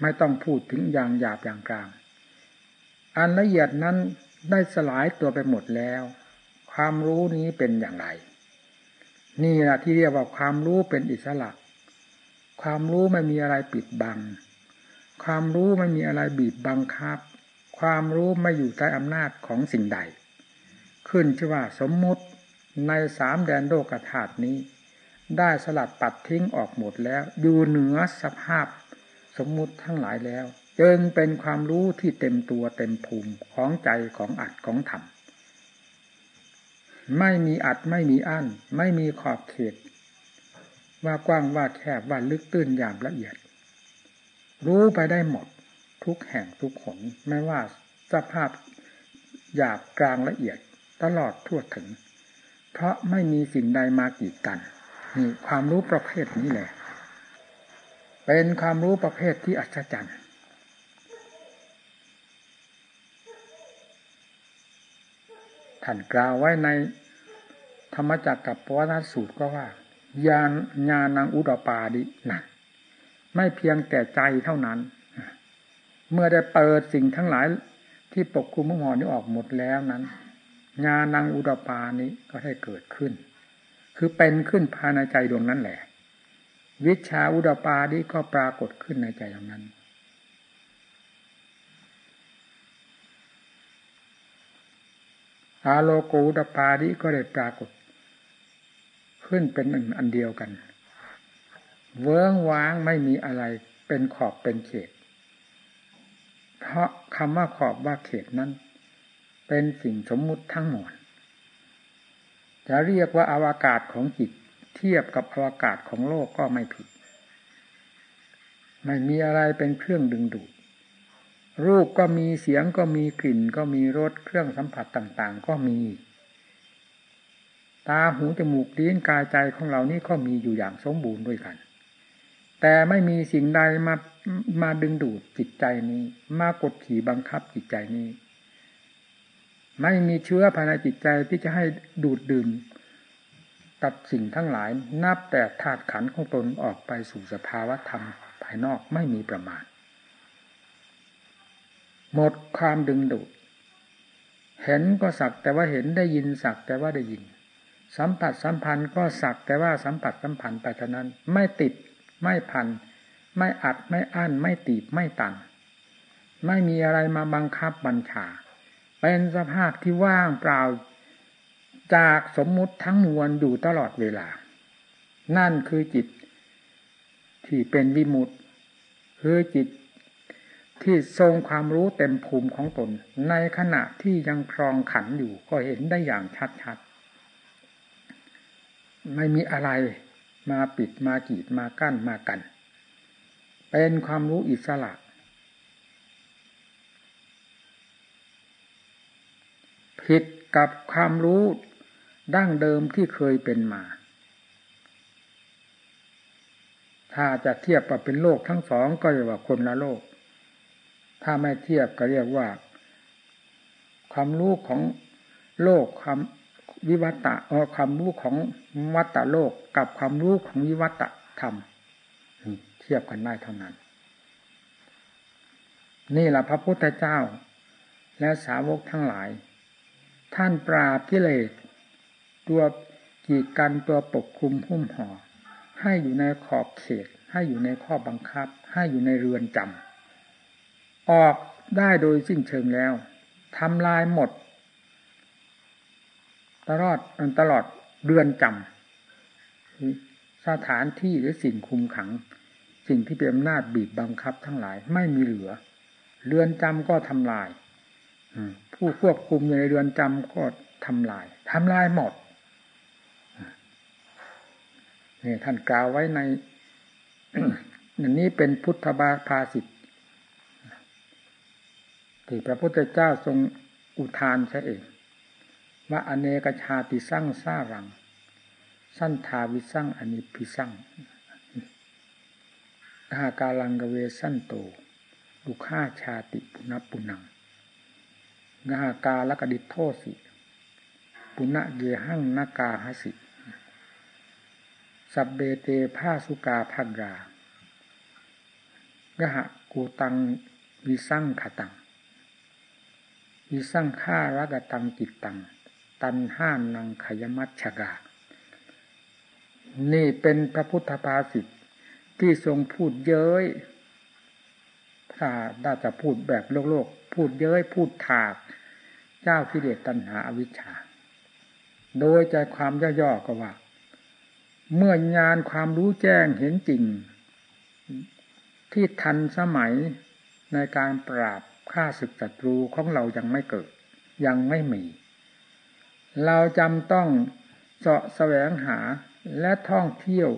ไม่ต้องพูดถึงอย่างหยาบอย่างกลาง อันละเอียดนั้นได้สลายตัวไปหมดแล้ว ความรู้นี้เป็นอย่างไร นี่แหละที่เรียกว่าความรู้เป็นอิสระ ความรู้ไม่มีอะไรปิดบัง ความรู้ไม่มีอะไรบีบบังคับ ความรู้ไม่อยู่ใต้อำนาจของสิ่งใด ขึ้นชื่อว่าสมมุติในสามแดนโลกธาตุนี้ ได้สลัดปัดทิ้งออกหมดแล้ว อยู่เหนือสภาพสมมุติทั้งหลายแล้ว จึงเป็นความรู้ที่เต็มตัวเต็มภูมิของใจของอัดของธรรมไม่มีอัดไม่มีอั้น ไม่มีขอบเขต ว่ากว้างว่าแคบว่าลึกตื้นยามละเอียด รู้ไปได้หมดทุกแห่งทุกขนไม่ว่าสภาพหยาบกลางละเอียดตลอดทั่วถึง เพราะไม่มีสิ่งใดมากีดกันนี่ความรู้ประเภทนี้แหละ เป็นความรู้ประเภทที่อัศจรรย์ ท่านกล่าวไว้ในธรรมจักรกับปวัตสูตรก็ว่า ญาณญาณังอุดปาดินั่นไม่เพียงแต่ใจเท่านั้น เมื่อได้เปิดสิ่งทั้งหลายที่ปกคลุมมุหอนี้ออกหมดแล้วนั้นญาณังอุดปานี้ก็ได้เกิดขึ้น คือเป็นขึ้นภายในใจดวงนั้นแหละ วิชาอุดปาดีก็ปรากฏขึ้นในใจอย่างนั้น อาโลโกอุดปาดีก็ได้ปรากฏ ขึ้นเป็นอันเดียวกัน เวิ้งว้างไม่มีอะไรเป็นขอบเป็นเขต เพราะคำว่าขอบว่าเขตนั้น เป็นสิ่งสมมุติทั้งหมดจะเรียกว่าอาวากาศของจิตเทียบกับอวกาศของโลกก็ไม่ผิด ไม่มีอะไรเป็นเครื่องดึงดูด รูปก็มีเสียงก็มีกลิ่นก็มีรสเครื่องสัมผัสต่างๆ ก็มี ตาหูจมูกลิ้นกายใจของเรานี่ก็มีอยู่อย่างสมบูรณ์ด้วยกัน แต่ไม่มีสิ่งใดมามาดึงดูดจิตใจนี้ มากดขี่บังคับจิตใจนี้ ไม่มีเชื้อภายในจิตใจที่จะให้ดูดดื่มกับสิ่งทั้งหลายนับแต่ธาตุขันของตนออกไปสู่สภาวะธรรมภายนอกไม่มีประมาณ หมดความดึงดูด เห็นก็สักแต่ว่าเห็นได้ยินสักแต่ว่าได้ยิน สัมผัสสัมพันธ์ก็สักแต่ว่าสัมผัสสัมพันธ์ไปเท่านั้น ไม่ติดไม่พัน ไม่อัดไม่อั้นไม่ตีบไม่ตัน ไม่มีอะไรมาบังคับบัญชา เป็นสภาพที่ว่างเปล่าจากสมมุติทั้งมวลอยู่ตลอดเวลา นั่นคือจิตที่เป็นวิมุตติคือจิต ที่ทรงความรู้เต็มภูมิของตน ในขณะที่ยังครองขันอยู่ก็เห็นได้อย่างชัดๆ ไม่มีอะไรมาปิดมากีดมากั้นมากัน เป็นความรู้อิสระ ผิดกับความรู้ดั้งเดิมที่เคยเป็นมา ถ้าจะเทียบกับเป็นโลกทั้งสองก็เรียกว่าคนละโลก ถ้าไม่เทียบก็เรียกว่า ความรู้ของโลกความวิวัตะความรู้ของวัตะโลกกับความรู้ของวิวัตะธรรมเทียบกันได้เท่านั้น นี่แหละพระพุทธเจ้า และสาวกทั้งหลาย ท่านปราบกิเลสตัวกีดกันตัวปกคลุมหุ้มห่อให้อยู่ในขอบเขตให้อยู่ในข้อบังคับ ให้อยู่ในเรือนจำ ออกได้โดยสิ้นเชิงแล้วทำลายหมด ตลอดตลอดเรือนจำสถานที่หรือสิ่งคุมขัง สิ่งที่เป็นอำนาจบีบบังคับทั้งหลายไม่มีเหลือ เรือนจำก็ทำลายผู้ควบคุมอยู่ในเรือนจำก็ทำลายทำลายหมดนี่ท่านกล่าวไว้ในอันนี้เป็นพุทธบาภาสิทธ ที่พระพุทธเจ้าทรงอุทานใช่เองว่าอเนกชาติสร้างสร้ารัง สั้นทาวิสร้างอนิพิสร้างอาหากาลังกเวสั้นโตลุค่าชาติปุณปุนังงากาลกดิโทสิ ปุณะเยหังนากาหสิ สับเบเตผ้าสุกาภักรากหะกูตังวิสั่งขตัง วิสั่งฆ่ารักตังจิตตัง ตันห้านังขยมัชชกา นี่เป็นพระพุทธภาษิตที่ทรงพูดเย้ย ถ้าได้จะพูดแบบโลกโลก พูดเย้ยพูดถาก เจ้าพิเดชตัณหาอวิชชา โดยใจความย่อๆก็ว่า เมื่อญาณความรู้แจ้งเห็นจริง ที่ทันสมัยในการปราบ ฆ่าศึกศัตรูของเรายังไม่เกิด ยังไม่มี เราจำต้องเสาะแสวงหาและท่องเที่ยว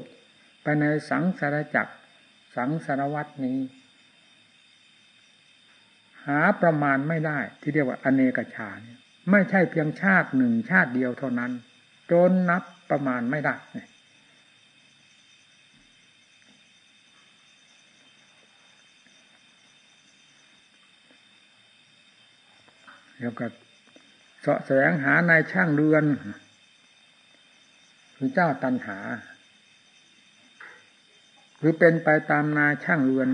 ไปในสังสารจักร สังสารวัตนี้ หาประมาณไม่ได้ที่เรียกว่าอเนกชาไม่ใช่เพียงชาติหนึ่งชาติเดียวเท่านั้น จนนับประมาณไม่ได้ แล้วก็เสาะแสวงหานายช่างเรือน คือเจ้าตันหาหรือเป็นไปตามนายช่างเรือน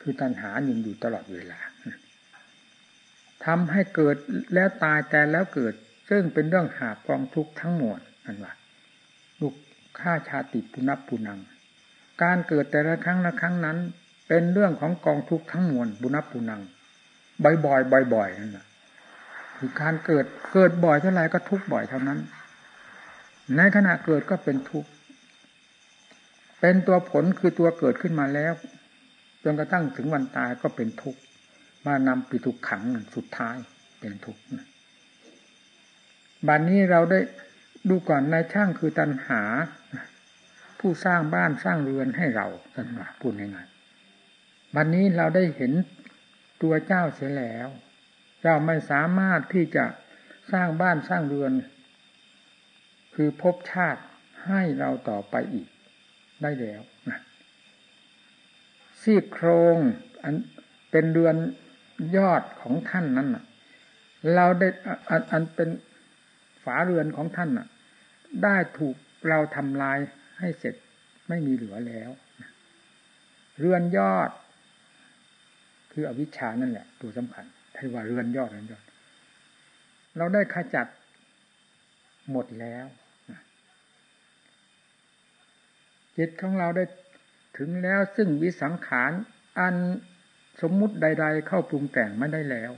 คือตันหายิงอยู่ตลอดเวลาทำให้เกิดแล้วตายแต่แล้วเกิด ซึ่งเป็นเรื่องหาบกองทุกข์ทั้งหมดนั่นว่าลูกฆ่าชาติปุณปุนัง การเกิดแต่ละครั้งละครั้งนั้น เป็นเรื่องของกองทุกข์ทั้งมวลบุณปุนัง บ่อยๆบ่อยๆนั่นแหละคือการเกิดเกิดบ่อยเท่าไรก็ทุกบ่อยเท่านั้น ในขณะเกิดก็เป็นทุกเป็นตัวผลคือตัวเกิดขึ้นมาแล้วจนกระทั่งถึงวันตายก็เป็นทุกข์มานำปิทุกขังสุดท้ายเป็นทุกข์บัดนนี้เราได้ดูก่อนนายช่างคือตันหา ผู้สร้างบ้านสร้างเรือนให้เราสันว่าพูดง่ายๆบัดนนี้เราได้เห็น ตัวเจ้าเสียแล้ว เจ้าไม่สามารถที่จะสร้างบ้านสร้างเรือน คือพบชาติให้เราต่อไปอีก ได้แล้วนะซี่โครงอันเป็นเรือนยอดของท่านนั้นเราได้อันอันเป็นฝาเรือนของท่านน่ะ ได้ถูกเราทำลายให้เสร็จไม่มีเหลือแล้ว เรือนยอด คืออวิชชานั่นแหละ ตัวสำคัญที่ว่าเรือนยอดเรือนยอด เราได้ขจัดหมดแล้วจิตของเราได้ถึงแล้วซึ่งวิสังขารอันสมมุติใด ๆ เข้าปรุงแต่งไม่ได้แล้ว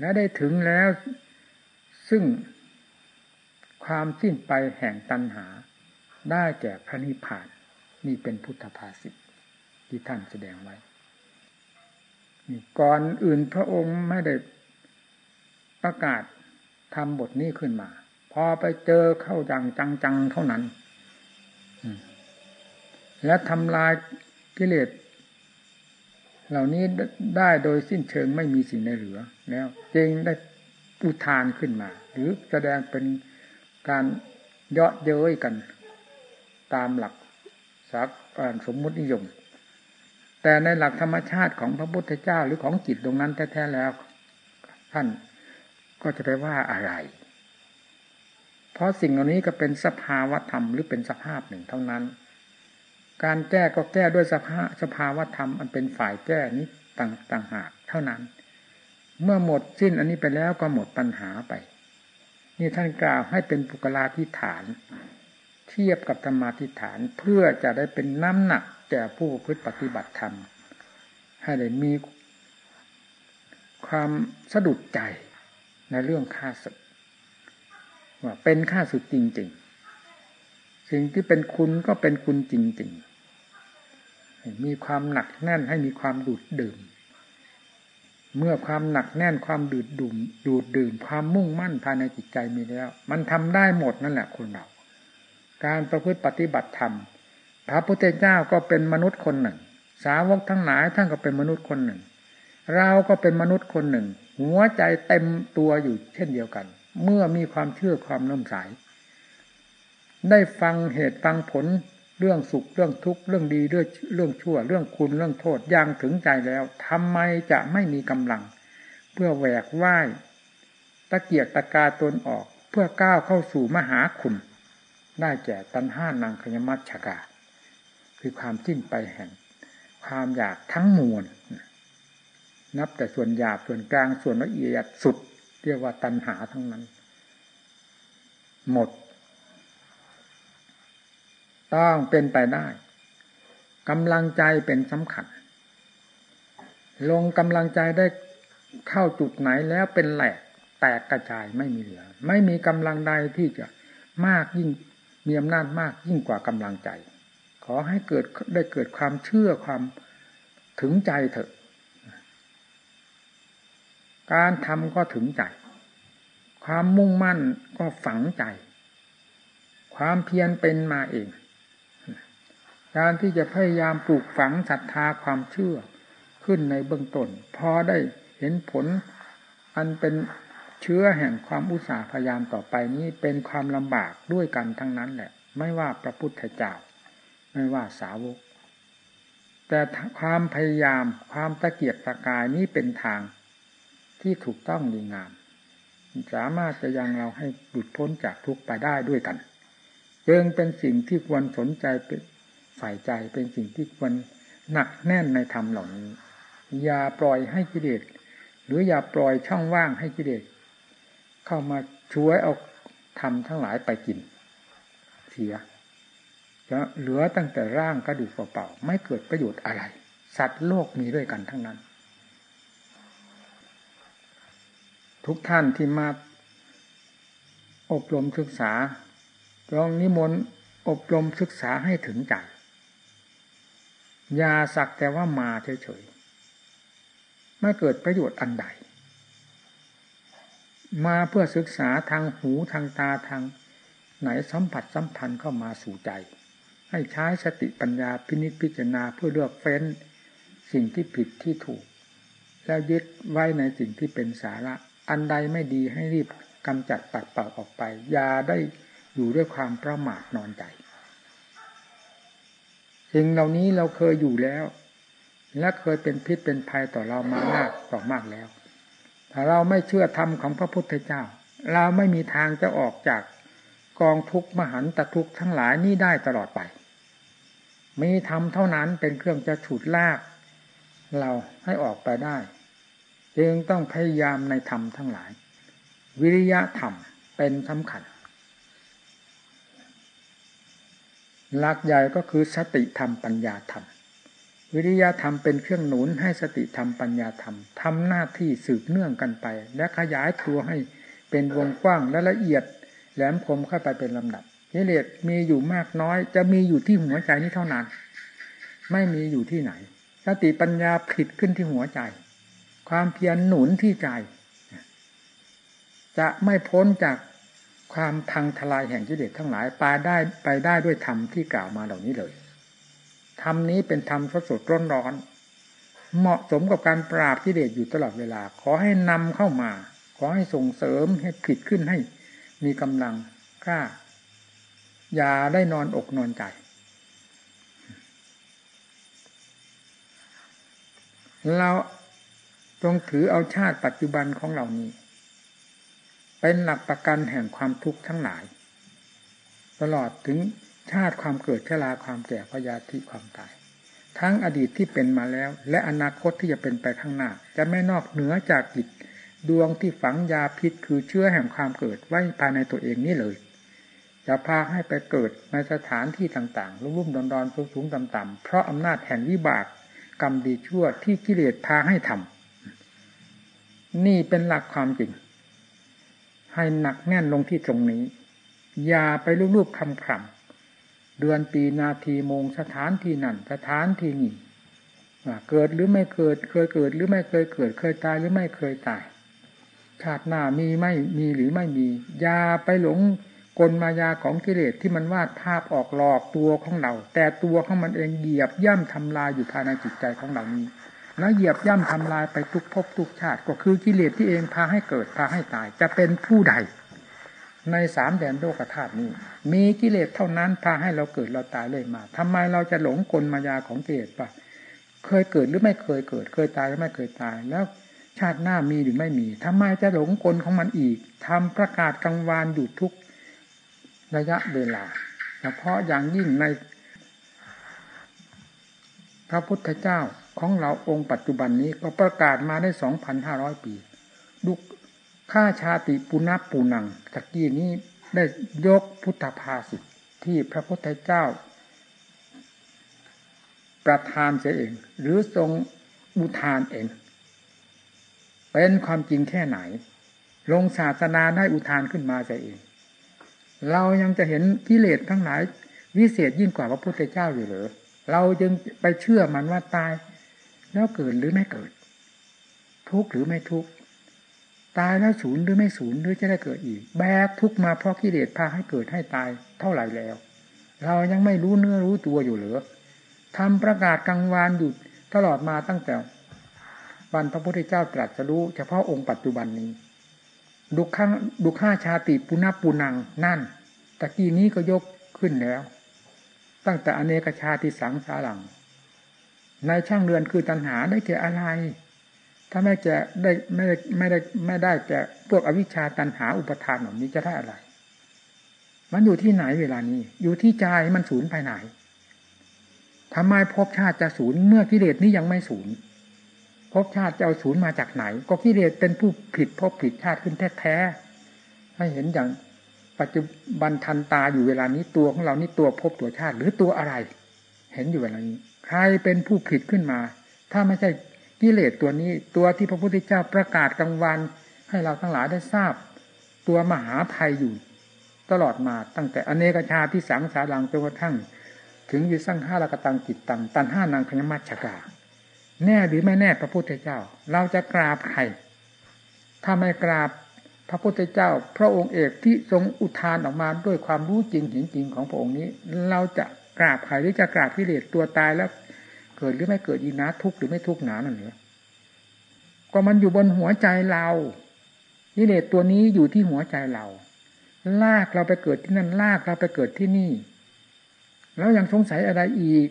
และได้ถึงแล้วซึ่งความสิ้นไปแห่งตัณหา ได้แก่พระนิพพานนี่เป็นพุทธภาษิตที่ท่านแสดงไว้ ก่อนอื่นพระองค์ไม่ได้ประกาศทำบทนี้ขึ้นมา พอไปเจอเข้าจังจังๆเท่านั้น และทำลายกิเลสเหล่านี้ได้โดยสิ้นเชิงไม่มีสิ่งในเหลือ แล้วจึงได้อุทานขึ้นมา หรือแสดงเป็นการเยาะเย้ยกัน ตามหลักสักสมมุตินิยม แต่ในหลักธรรมชาติของพระพุทธเจ้าหรือของจิตตรงนั้นแท้ๆแล้ว ท่านก็จะไปว่าอะไร เพราะสิ่งเหล่านี้ก็เป็นสภาวธรรมหรือเป็นสภาพหนึ่งเท่านั้น การแก้ก็แก้ด้วยสภาสภาวธรรมอันเป็นฝ่ายแก้นี้ต่างต่างหากเท่านั้น เมื่อหมดสิ้นอันนี้ไปแล้วก็หมดปัญหาไป นี่ท่านกล่าวให้เป็นปุกลาธิฐาน เทียบกับธรรมาธิฐานเพื่อจะได้เป็นน้ำหนัก แก่ผู้พฤติปฏิบัติธรรม ให้ได้มีความสะดุดใจในเรื่องค่าศึกว่าเป็นค่าศึกจริง ๆ สิ่งที่เป็นคุณก็เป็นคุณจริง ๆ มีความหนักแน่นให้มีความดูดดื่ม เมื่อความหนักแน่นความดูดดื่มดูดดื่ม ความมุ่งมั่นภายในจิตใจมีแล้ว มันทำได้หมดนั่นแหละคนเรา การประพฤติปฏิบัติธรรม พระพุทธเจ้าก็เป็นมนุษย์คนหนึ่ง สาวกทั้งหลายท่านก็เป็นมนุษย์คนหนึ่ง เราก็เป็นมนุษย์คนหนึ่ง หัวใจเต็มตัวอยู่เช่นเดียวกัน เมื่อมีความเชื่อความเริ่มสายได้ฟังเหตุฟังผลเรื่องสุขเรื่องทุกข์เรื่องดีเรื่องเรื่องชั่ว เรื่องคุณเรื่องโทษอย่างถึงใจแล้วทำไมจะไม่มีกำลัง เพื่อแหวกว่ายตะเกียกตะกาตนออก เพื่อก้าวเข้าสู่มหาคุณ ได้แก่ตัณห้านางขยมัชกา คือความสิ้นไปแห่ง ความอยากทั้งมวลนับแต่ส่วนหยาบส่วนกลางส่วนละเอียดสุด เรียกว่าตัณหาทั้งนั้น หมด ต้องเป็นไปได้กำลังใจเป็นสำคัญ ลงกำลังใจได้เข้าจุดไหนแล้วเป็นแหลกแตกกระจายไม่มีเหลือ ไม่มีกำลังใดที่จะมากยิ่งมีอำนาจมากยิ่งกว่ากำลังใจ อให้เกิดได้เกิดความเชื่อความถึงใจเถอะ การทำก็ถึงใจ ความมุ่งมั่นก็ฝังใจ ความเพียรเป็นมาเอง การที่จะพยายามปลูกฝังศรัทธาความเชื่อขึ้นในเบื้องต้นพอได้เห็นผลอันเป็นเชื้อแห่งความอุตสาห์พยายามต่อไปนี้เป็นความลำบากด้วยกันทั้งนั้นแหละ ไม่ว่าพระพุทธเจ้า ไม่ว่าสาวก แต่ความพยายามความตะเกียกตะกายนี้เป็นทางที่ถูกต้องดีงาม สามารถจะยังเราให้หลุดพ้นจากทุกข์ไปได้ด้วยกันจึงเป็นสิ่งที่ควรสนใจเป็นฝ่ใจเป็นสิ่งที่ควรหนักแน่นในธรรมเหล่านี้ อย่าปล่อยให้กิเลสหรืออย่าปล่อยช่องว่างให้กิเลสเข้ามาช่วยเอาธรรมทั้งหลายไปกิน เสีย จะเหลือตั้งแต่ร่างกระดูกเปล่าๆไม่เกิดประโยชน์อะไร สัตว์โลกมีด้วยกันทั้งนั้น ทุกท่านที่มาอบรมศึกษาลองนิมนต์อบรมศึกษาให้ถึงใจยาสักแต่ว่ามาเฉยๆไม่เกิดประโยชน์อันใด มาเพื่อศึกษาทางหูทางตาทางไหนสัมผัสสัมพันธ์เข้ามาสู่ใจ ให้ใช้สติปัญญาพินิจพิจารณาเพื่อเลือกเฟ้น สิ่งที่ผิดที่ถูก แล้วยึดไว้ในสิ่งที่เป็นสาระ อันใดไม่ดีให้รีบกำจัดปัดเป่าออกไปอย่าได้อยู่ด้วยความประมาทนอนใจสิ่งเหล่านี้เราเคยอยู่แล้ว และเคยเป็นพิษเป็นภัยต่อเรามามากต่อมากแล้ว ถ้าเราไม่เชื่อธรรมของพระพุทธเจ้า เราไม่มีทางจะออกจาก กองทุกมหันตทุกทั้งหลายนี้ได้ตลอดไป มีธรรมเท่านั้นเป็นเครื่องจะฉุดลาก เราให้ออกไปได้ จึงต้องพยายามในธรรมทั้งหลาย วิริยะธรรมเป็นสำคัญหลักใหญ่ก็คือสติธรรมปัญญาธรรม วิริยะธรรมเป็นเครื่องหนุนให้สติธรรมปัญญาธรรมทำหน้าที่สืบเนื่องกันไป และขยายตัวให้เป็นวงกว้างและละเอียด แหลมคมเข้าไปเป็นลำดับกิเลสมีอยู่มากน้อย จะมีอยู่ที่หัวใจนี้เท่านั้น ไม่มีอยู่ที่ไหน สติปัญญาผิดขึ้นที่หัวใจ ความเพียรหนุนที่ใจ จะไม่พ้นจากความพังทลายแห่งกิเลสทั้งหลายไปได้ไปได้ด้วยธรรมที่กล่าวมาเหล่านี้เลยธรรมนี้เป็นธรรมสดสดร้อนร้อน เหมาะสมกับการปราบกิเลสอยู่ตลอดเวลา ขอให้นำเข้ามา ขอให้ส่งเสริมให้ผิดขึ้นให้ มีกำลังกล้า อย่าได้นอนอกนอนใจ เราจงถือเอาชาติปัจจุบันของเรานี้ เป็นหลักประกันแห่งความทุกข์ทั้งหลาย ตลอดถึงชาติความเกิดชราความแก่พยาธิความตาย ทั้งอดีตที่เป็นมาแล้ว และอนาคตที่จะเป็นไปข้างหน้า จะไม่นอกเหนือจากจิต ดวงที่ฝังยาพิษคือเชื้อแห่งความเกิดไว้ภายในตัวเองนี่เลยจะพาให้ไปเกิดในสถานที่ต่างๆรุ่มๆดอนๆสูงๆต่ำๆเพราะอำนาจแห่งวิบากกรรมดีชั่วที่กิเลสพาให้ทำนี่เป็นหลักความจริง ให้หนักแน่นลงที่ตรงนี้ อย่าไปรูปๆคำคำเดือนปีนาทีโมงสถานที่นั่นสถานที่นี่เกิดหรือไม่เกิด เคยเกิดหรือไม่เคยเกิด เคยตายหรือไม่เคยตาย ชาติหน้ามีไม่มีหรือไม่มียาไปหลงกลมายาของกิเลสที่มันวาดภาพออกหลอกตัวของเรา แต่ตัวของมันเองเหยียบย่ำทำลายอยู่ภายในจิตใจของเรานี้แล้วเหยียบย่ำทำลายไปทุกภพทุกชาติ ก็คือกิเลสที่เองพาให้เกิดพาให้ตาย จะเป็นผู้ใด ในสามแดนโลกธาตุนี้ มีกิเลสเท่านั้นพาให้เราเกิดเราตายเลยมาทำไมเราจะหลงกลมายาของกิเลสปะเคยเกิดหรือไม่เคยเกิด เคยตายหรือไม่เคยตาย แล้ว ชาติหน้ามีหรือไม่มีทำไมจะหลงกลของมันอีกทำประกาศกลางวานอยู่ทุกระยะเวลาเฉพาะอย่างยิ่งใน พระพุทธเจ้าของเราองค์ปัจจุบันนี้ก็ประกาศมาได้สองพันห้าร้อยปีดุข้าชาติปุณปูนังตะกี้นี้ได้ยกพุทธภาษิตที่พระพุทธเจ้า ประทานเสียเอง หรือทรงอุทานเอง เป็นความจริงแค่ไหน ลงศาสนาได้อุทานขึ้นมาใจเอง เรายังจะเห็นกิเลสทั้งหลายวิเศษยิ่งกว่าพระพุทธเจ้าอยู่หรือ เราจึงไปเชื่อมันว่าตาย แล้วเกิดหรือไม่เกิด ทุกข์หรือไม่ทุกข์ตายแล้วศูนย์หรือไม่ศูนย์หรือจะได้เกิดอีก แบกทุกมาเพราะกิเลสพาให้เกิดให้ตายเท่าไหร่แล้ว เรายังไม่รู้เนื้อรู้ตัวอยู่หรือทำประกาศกลางวานอยู่ตลอดมาตั้งแต่ วันพระพุทธเจ้าตรัสรู้เฉพาะองค์ปัจจุบันนี้ดุข้าดุข้าชาติปุณปูนังนั่นตะกี้นี้ก็ยกขึ้นแล้ว ตั้งแต่อเนกชาติสังสารัง ในช่างเรือนคือตัณหาได้แก่อะไร ถ้าไม่จะได้ไม่ได้ไม่ได้ไม่ได้แก่พวกอวิชชาตัณหาอุปทานเหล่านี้จะได้อะไร มันอยู่ที่ไหนเวลานี้ อยู่ที่ใจมันศูนย์ภายไหนทำไมภพชาติจะศูนย์เมื่อกิเลสนี้ยังไม่ศูนย์ ภพชาติจะเอาศูนย์มาจากไหน ก็กิเลสเป็นผู้ผิดภพผิดชาติขึ้นแท้ๆให้เห็นอย่างปัจจุบันทันตาอยู่เวลานี้ตัวของเรานี่ตัวพบตัวชาติ หรือตัวอะไร เห็นอยู่เวลานี้ ใครเป็นผู้ผิดขึ้นมา ถ้าไม่ใช่กิเลสตัวนี้ ตัวที่พระพุทธเจ้าประกาศกลางวัน ให้เราทั้งหลายได้ทราบ ตัวมหาภัยอยู่ ตลอดมาตั้งแต่อเนกชาที่สังสารังจนกระทั่ง ถึงวิสังฆาลกตังจิตตังตันห้านางพญมัชกา แน่หรือไม่แน่พระพุทธเจ้า เราจะกราบใครถ้าไม่กราบพระพุทธเจ้า พระองค์เอกที่ทรงอุทานออกมาด้วยความรู้จริงเห็นจริงของพระองค์นี้ เราจะกราบใครหรือจะกราบกิเลสตัวตายแล้ว เกิดหรือไม่เกิดอีนาทุกข์หรือไม่ทุกข์หนานั่นเหรอก็มันอยู่บนหัวใจเรากิเลสตัวนี้อยู่ที่หัวใจเรา ลากเราไปเกิดที่นั่นลากเราไปเกิดที่นี่ แล้วยังสงสัยอะไรอีก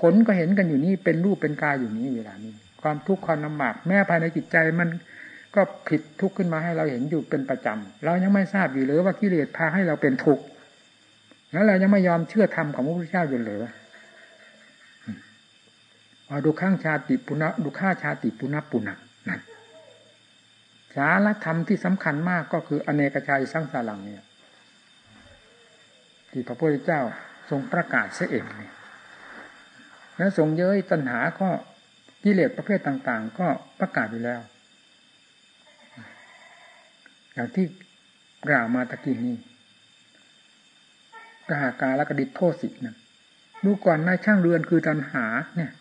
ผลก็เห็นกันอยู่นี่เป็นรูปเป็นกายอยู่นี้เวลานี้ ความทุกข์ความลำบากแม้ภายในจิตใจมันก็ผิดทุกข์ขึ้นมาให้เราเห็นอยู่เป็นประจำเรายังไม่ทราบอยู่เลยว่ากิเลสพาให้เราเป็นทุกข์แล้วเรายังไม่ยอมเชื่อธรรมของพระพุทธเจ้าอยู่เลยว่าดูข้างชาติปุณะดูข้าชาติปุณะปุณะนั่นสาระธรรมที่สำคัญมากก็คืออเนกชัยสร้างสารังเนี่ยที่พระพุทธเจ้าทรงประกาศเสียเองเนี่ย แล้วทรงเย้ยตัณหาก็กิเลสประเภทต่าง ๆ ก็ประกาศอยู่แล้ว อย่างที่กล่าวมาตะกี้นี้กหากาและกระดิษโทษสินะดูก่อนนายช่างเรือนคือตันหา เนี่ย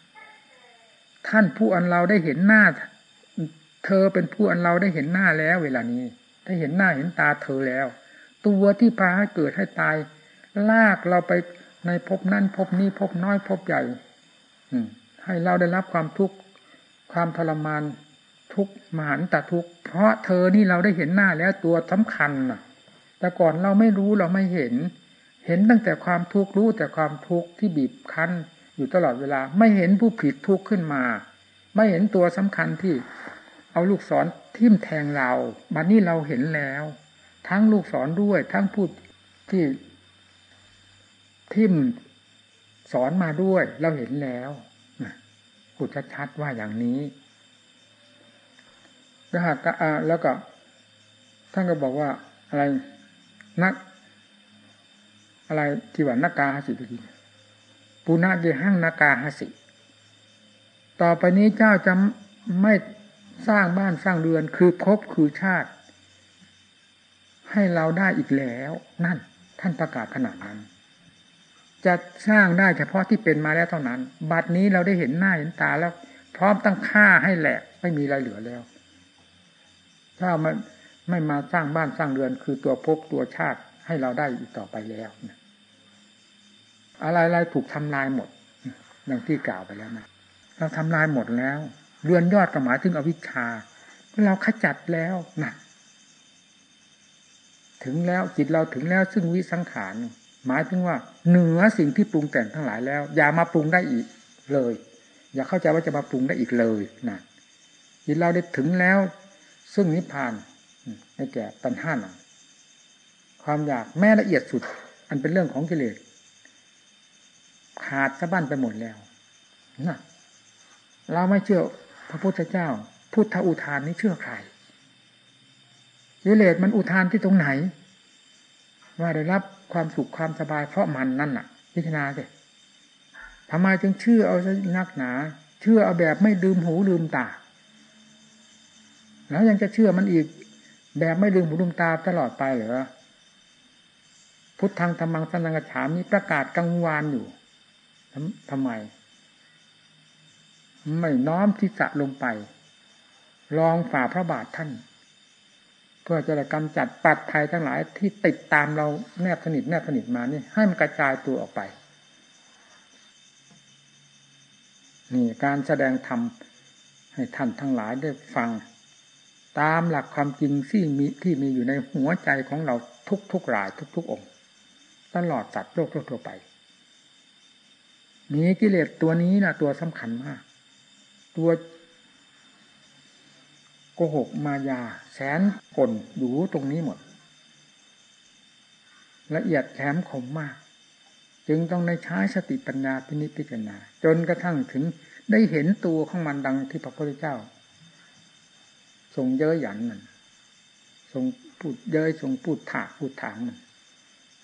ท่านผู้อันเราได้เห็นหน้า เธอเป็นผู้อันเราได้เห็นหน้าแล้ว เวลานี้ ได้เห็นหน้าเห็นตาเธอแล้ว ตัวที่พาให้เกิดให้ตาย ลากเราไปในภพนั้นภพนี้ภพน้อยภพใหญ่ ให้เราได้รับความทุกข์ความทรมานทุกมหันตทุกเพราะเธอนี่เราได้เห็นหน้าแล้วตัวสำคัญน่ะ แต่ก่อนเราไม่รู้เราไม่เห็น เห็นตั้งแต่ความทุกข์รู้แต่ความทุกข์ที่บีบคั้นอยู่ตลอดเวลา ไม่เห็นผู้ผิดทุกข์ขึ้นมา ไม่เห็นตัวสำคัญที่เอาลูกศรทิ่มแทงเราบัดนนี้เราเห็นแล้ว ทั้งลูกศรด้วย ทั้งพูดที่ทิ่ม สอนมาด้วยเราเห็นแล้วพูดชัดๆว่าอย่างนี้แล้วหากแล้วก็ท่านก็บอกว่าอะไรนัก อะไรที่ว่านักกาหสิทีปุณะเกหังนักกาหสิ ต่อไปนี้เจ้าจะไม่สร้างบ้านสร้างเรือนคือพบคือชาติ ให้เราได้อีกแล้ว นั่น ท่านประกาศขนาดนั้น จะสร้างได้เฉพาะที่เป็นมาแล้วเท่านั้น บัดนี้เราได้เห็นหน้าเห็นตาแล้ว พร้อมตั้งค่าให้แหลกไม่มีอะไรเหลือแล้ว ถ้ามันไม่มาสร้างบ้านสร้างเรือนคือตัวภพตัวชาติให้เราได้อีกต่อไปแล้วอะไรๆถูกทำลายหมดดังที่กล่าวไปแล้วนะเราทำลายหมดแล้ว เรือนยอดก็หมายถึงอวิชชา เราขจัดแล้วนะถึงแล้วจิตเราถึงแล้วซึ่งวิสังขาร หมายถึงว่า เหนือสิ่งที่ปรุงแต่งทั้งหลายแล้ว อย่ามาปรุงได้อีกเลย อย่าเข้าใจว่าจะมาปรุงได้อีกเลยนะจิตเราได้ถึงแล้ว ซึ่งนิพพานให้แก่ตัณห้าหนังความอยากแม้ละเอียดสุด อันเป็นเรื่องของกิเลสขาดสะบั้นไปหมดแล้วนะเราไม่เชื่อพระพุทธเจ้า พุทธอุทานนี้เชื่อใครกิเลสมันอุทานที่ตรงไหน ว่าได้รับความสุขความสบายเพราะมันนั่นน่ะ พิจารณาสิทำไมจึงเชื่อเอาซะนักหนา เชื่อเอาแบบไม่ลืมหูลืมตา แล้วยังจะเชื่อมันอีก แบบไม่ลืมหูลืมตาตลอดไปเหรอพุทธังธรรมังสันังกฉามีประกาศกังวานอยู่ทำทำไม ไม่น้อมทิศะลงไป ลองฝ่าพระบาทท่าน พื่อจะได้กำจัดปัดภัยทั้งหลายที่ติดตามเราแนบสนิทแนบสนิทมานี่ให้มันกระจายตัวออกไป นี่การแสดงธรรมให้ท่านทั้งหลายได้ฟัง ตามหลักความจริงที่มีที่มีอยู่ในหัวใจของเราทุกทุกรายทุกทุกองค์ ตลอดจัดโลกทั่วไปมีกิเลสตัวนี้นะตัวสำคัญมาก ตัว กหกมายา แสนกลอยู่ตรงนี้หมด ละเอียดแถมคมมาก จึงต้องในใช้สติปัญญาพินิจพิจารณา จนกระทั่งถึงได้เห็นตัวของมันดังที่พระพุทธเจ้า ทรงเย้ยหยันมันทรงพูดเย้ยทรงพูดถากพูดถางมัน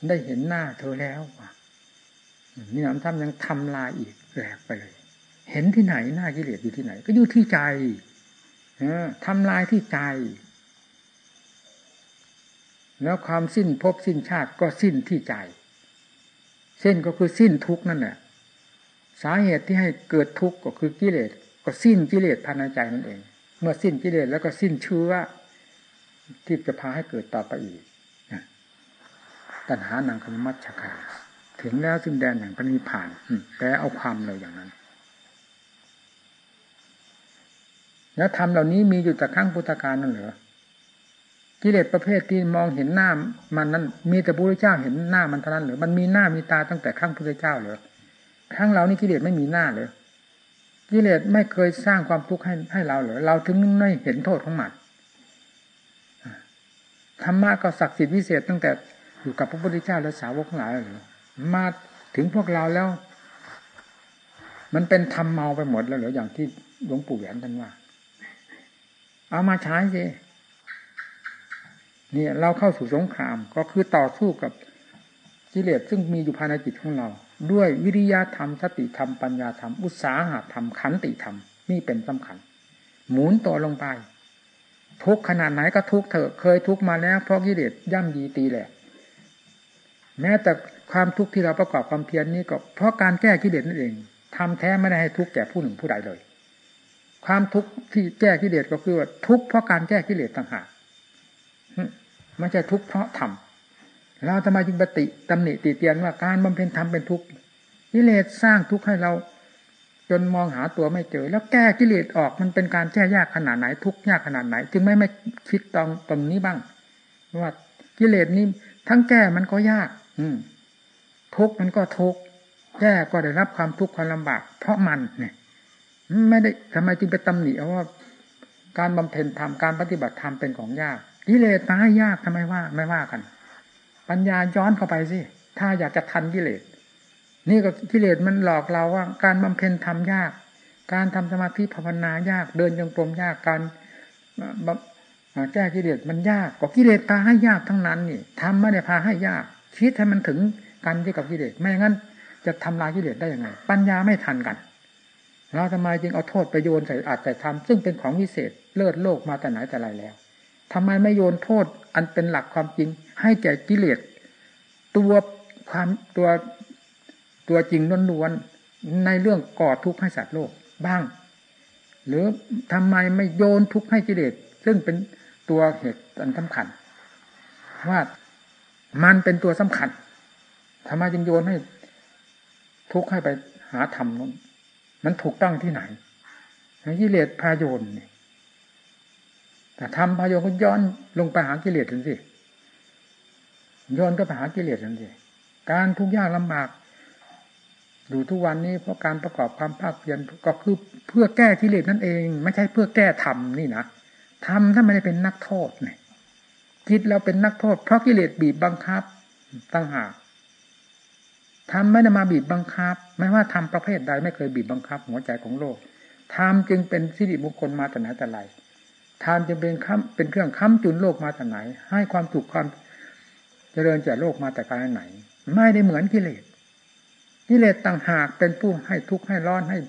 ได้เห็นหน้าเธอแล้วนี่น้ำทำยังทำลายอีกแหลกไปเลย เห็นที่ไหนหน้ากิเลสอยู่ที่ไหน ก็อยู่ที่ใจ ทำลายที่ใจ แล้วความสิ้นภพสิ้นชาติก็สิ้นที่ใจ เส้นก็คือสิ้นทุกนั่นแหละสาเหตุที่ให้เกิดทุกข์ก็คือกิเลสก็สิ้นกิเลสภายในใจนั่นเอง เมื่อสิ้นกิเลสแล้วก็สิ้นเชื้อที่จะพาให้เกิดต่อไปอีกตัณหานังคมมัชฌาถึงแล้วซึ่งแดนแห่งพระนิพพานแปลเอาความเลยอย่างนั้น แล้วธรรมเหล่านี้มีอยู่แต่ข้างพุทธการนั่นเหรอกิเลสประเภทที่มองเห็นหน้ามันนั้น มีแต่พระพุทธเจ้าเห็นหน้ามันเท่านั้นหรือมันมีหน้ามีตาตั้งแต่ข้างพุทธเจ้าเหรอข้างเรานี่กิเลสไม่มีหน้าเลยกิเลสไม่เคยสร้างความทุกข์ให้ให้เราเหรอเราถึงไม่เห็นโทษของมันธรรมะก็ศักดิ์สิทธิ์วิเศษตั้งแต่อยู่กับพระพุทธเจ้าและสาวกหลายหรอมาถึงพวกเราแล้ว มันเป็นธรรมเมาไปหมดแล้วเหรออย่างที่หลวงปู่แหวนท่านว่า เอามาใช้สิเนี่ยเราเข้าสู่สงคราม ก็คือต่อสู้กับกิเลสซึ่งมีอยู่ภายในจิตของเรา ด้วยวิริยะธรรมสติธรรมปัญญาธรรมอุตสาหะธรรมขันติธรรมนี่เป็นสำคัญ หมุนตัวลงไป ทุกขนาดไหนก็ทุกเถอะเคยทุกมาแล้วเพราะกิเลสย่ำยีตีแหละแม้แต่ความทุกข์ที่เราประกอบความเพียรนนี้ก็เพราะการแก้กิเลสนั่นเองทำแท้ไม่ได้ให้ทุกข์แก่ผู้หนึ่งผู้ใดเลย ความทุกข์ที่แก้กิเลสก็คือว่าทุกข์เพราะการแก้กิเลสต่างหากไม่ใช่ทุกข์เพราะทำเราทำไมจึงปฏิตำหนิติเตียนว่าการบำเพ็ญธรรมเป็นทุกข์กิเลสสร้างทุกข์ให้เรา จนมองหาตัวไม่เจอ แล้วแก้กิเลสออกมันเป็นการแก้ยากขนาดไหน ทุกข์ยากขนาดไหน จึงไม่ไม่คิดตรงตรงนี้บ้างว่ากิเลสนี้ทั้งแก้มันก็ยาก อืมทุกข์มันก็ทุกข์แย่ก็ได้รับความทุกข์ความลำบาก เพราะมันเนี่ย ไม่ได้ทำไมจึงไปตำหนิว่าการบำเพ็ญธรรมการปฏิบัติธรรมเป็นของยากกิเลสตายยากทำไมว่าไม่ว่ากัน ปัญญาย้อนเข้าไปสิถ้าอยากจะทันกิเลสนี่ก็กิเลสมันหลอกเราว่า การบำเพ็ญธรรมยาก การทำสมาธิภาวนายาก เดินจงกรมยากการแก้กิเลสมันยากก็กิเลสพาให้ยากทั้งนั้นนี่ทำไม่ได้พาให้ยาก คิดให้มันถึงกันที่กับกิเลสไม่งั้นจะทำลายกิเลสได้ยังไง ปัญญาไม่ทันกัน เราทำไมจึงเอาโทษไปโยนใส่อาจใส่ธรรมซึ่งเป็นของวิเศษเลิศโลกมาแต่ไหนแต่ไรแล้วทำไมไม่โยนโทษอันเป็นหลักความจริง ให้แก่กิเลสตัวความตัวตัวจริงล้วนๆในเรื่องก่อทุกข์ให้สัตว์โลกบ้าง หรือทำไมไม่โยนทุกข์ให้กิเลสซึ่งเป็นตัวเหตุอันสำคัญ ว่ามันเป็นตัวสำคัญทำไมจึงโยนให้ทุกข์ให้ไปหาธรรมนั้น มันถูกต้องที่ไหนกิเลสพาโยนนี่แต่ทำพาโยนก็ย้อนลงไปหากิเลสทันสิย้อนก็ไปหากิเลสทันสิการทุกข์ยากลำบากดูทุกวันนี้เพราะการประกอบความภาคเพียรก็คือเพื่อแก้กิเลสนั่นเอง ไม่ใช่เพื่อแก้ธรรมนี่นะธรรมถ้าไม่ได้เป็นนักโทษเนี่ยจิตเราเป็นนักโทษเพราะกิเลสบีบบังคับตั้งหาก ทำไม่ได้มาบีบบังคับ ไม่ว่าทำประเภทใดไม่เคยบีบบังคับ หัวใจของโลกทำจึงเป็นสิริมงคลมาแต่ไหนแต่ไรทำจึงเป็นค้ำเป็นเครื่องค้ำจุนโลกมาแต่ไหน ให้ความสุขความเจริญแก่โลกมาแต่การไหน ไม่ได้เหมือนกิเลสกิเลสต่างหากเป็นผู้ให้ทุกข์ให้ร้อนให้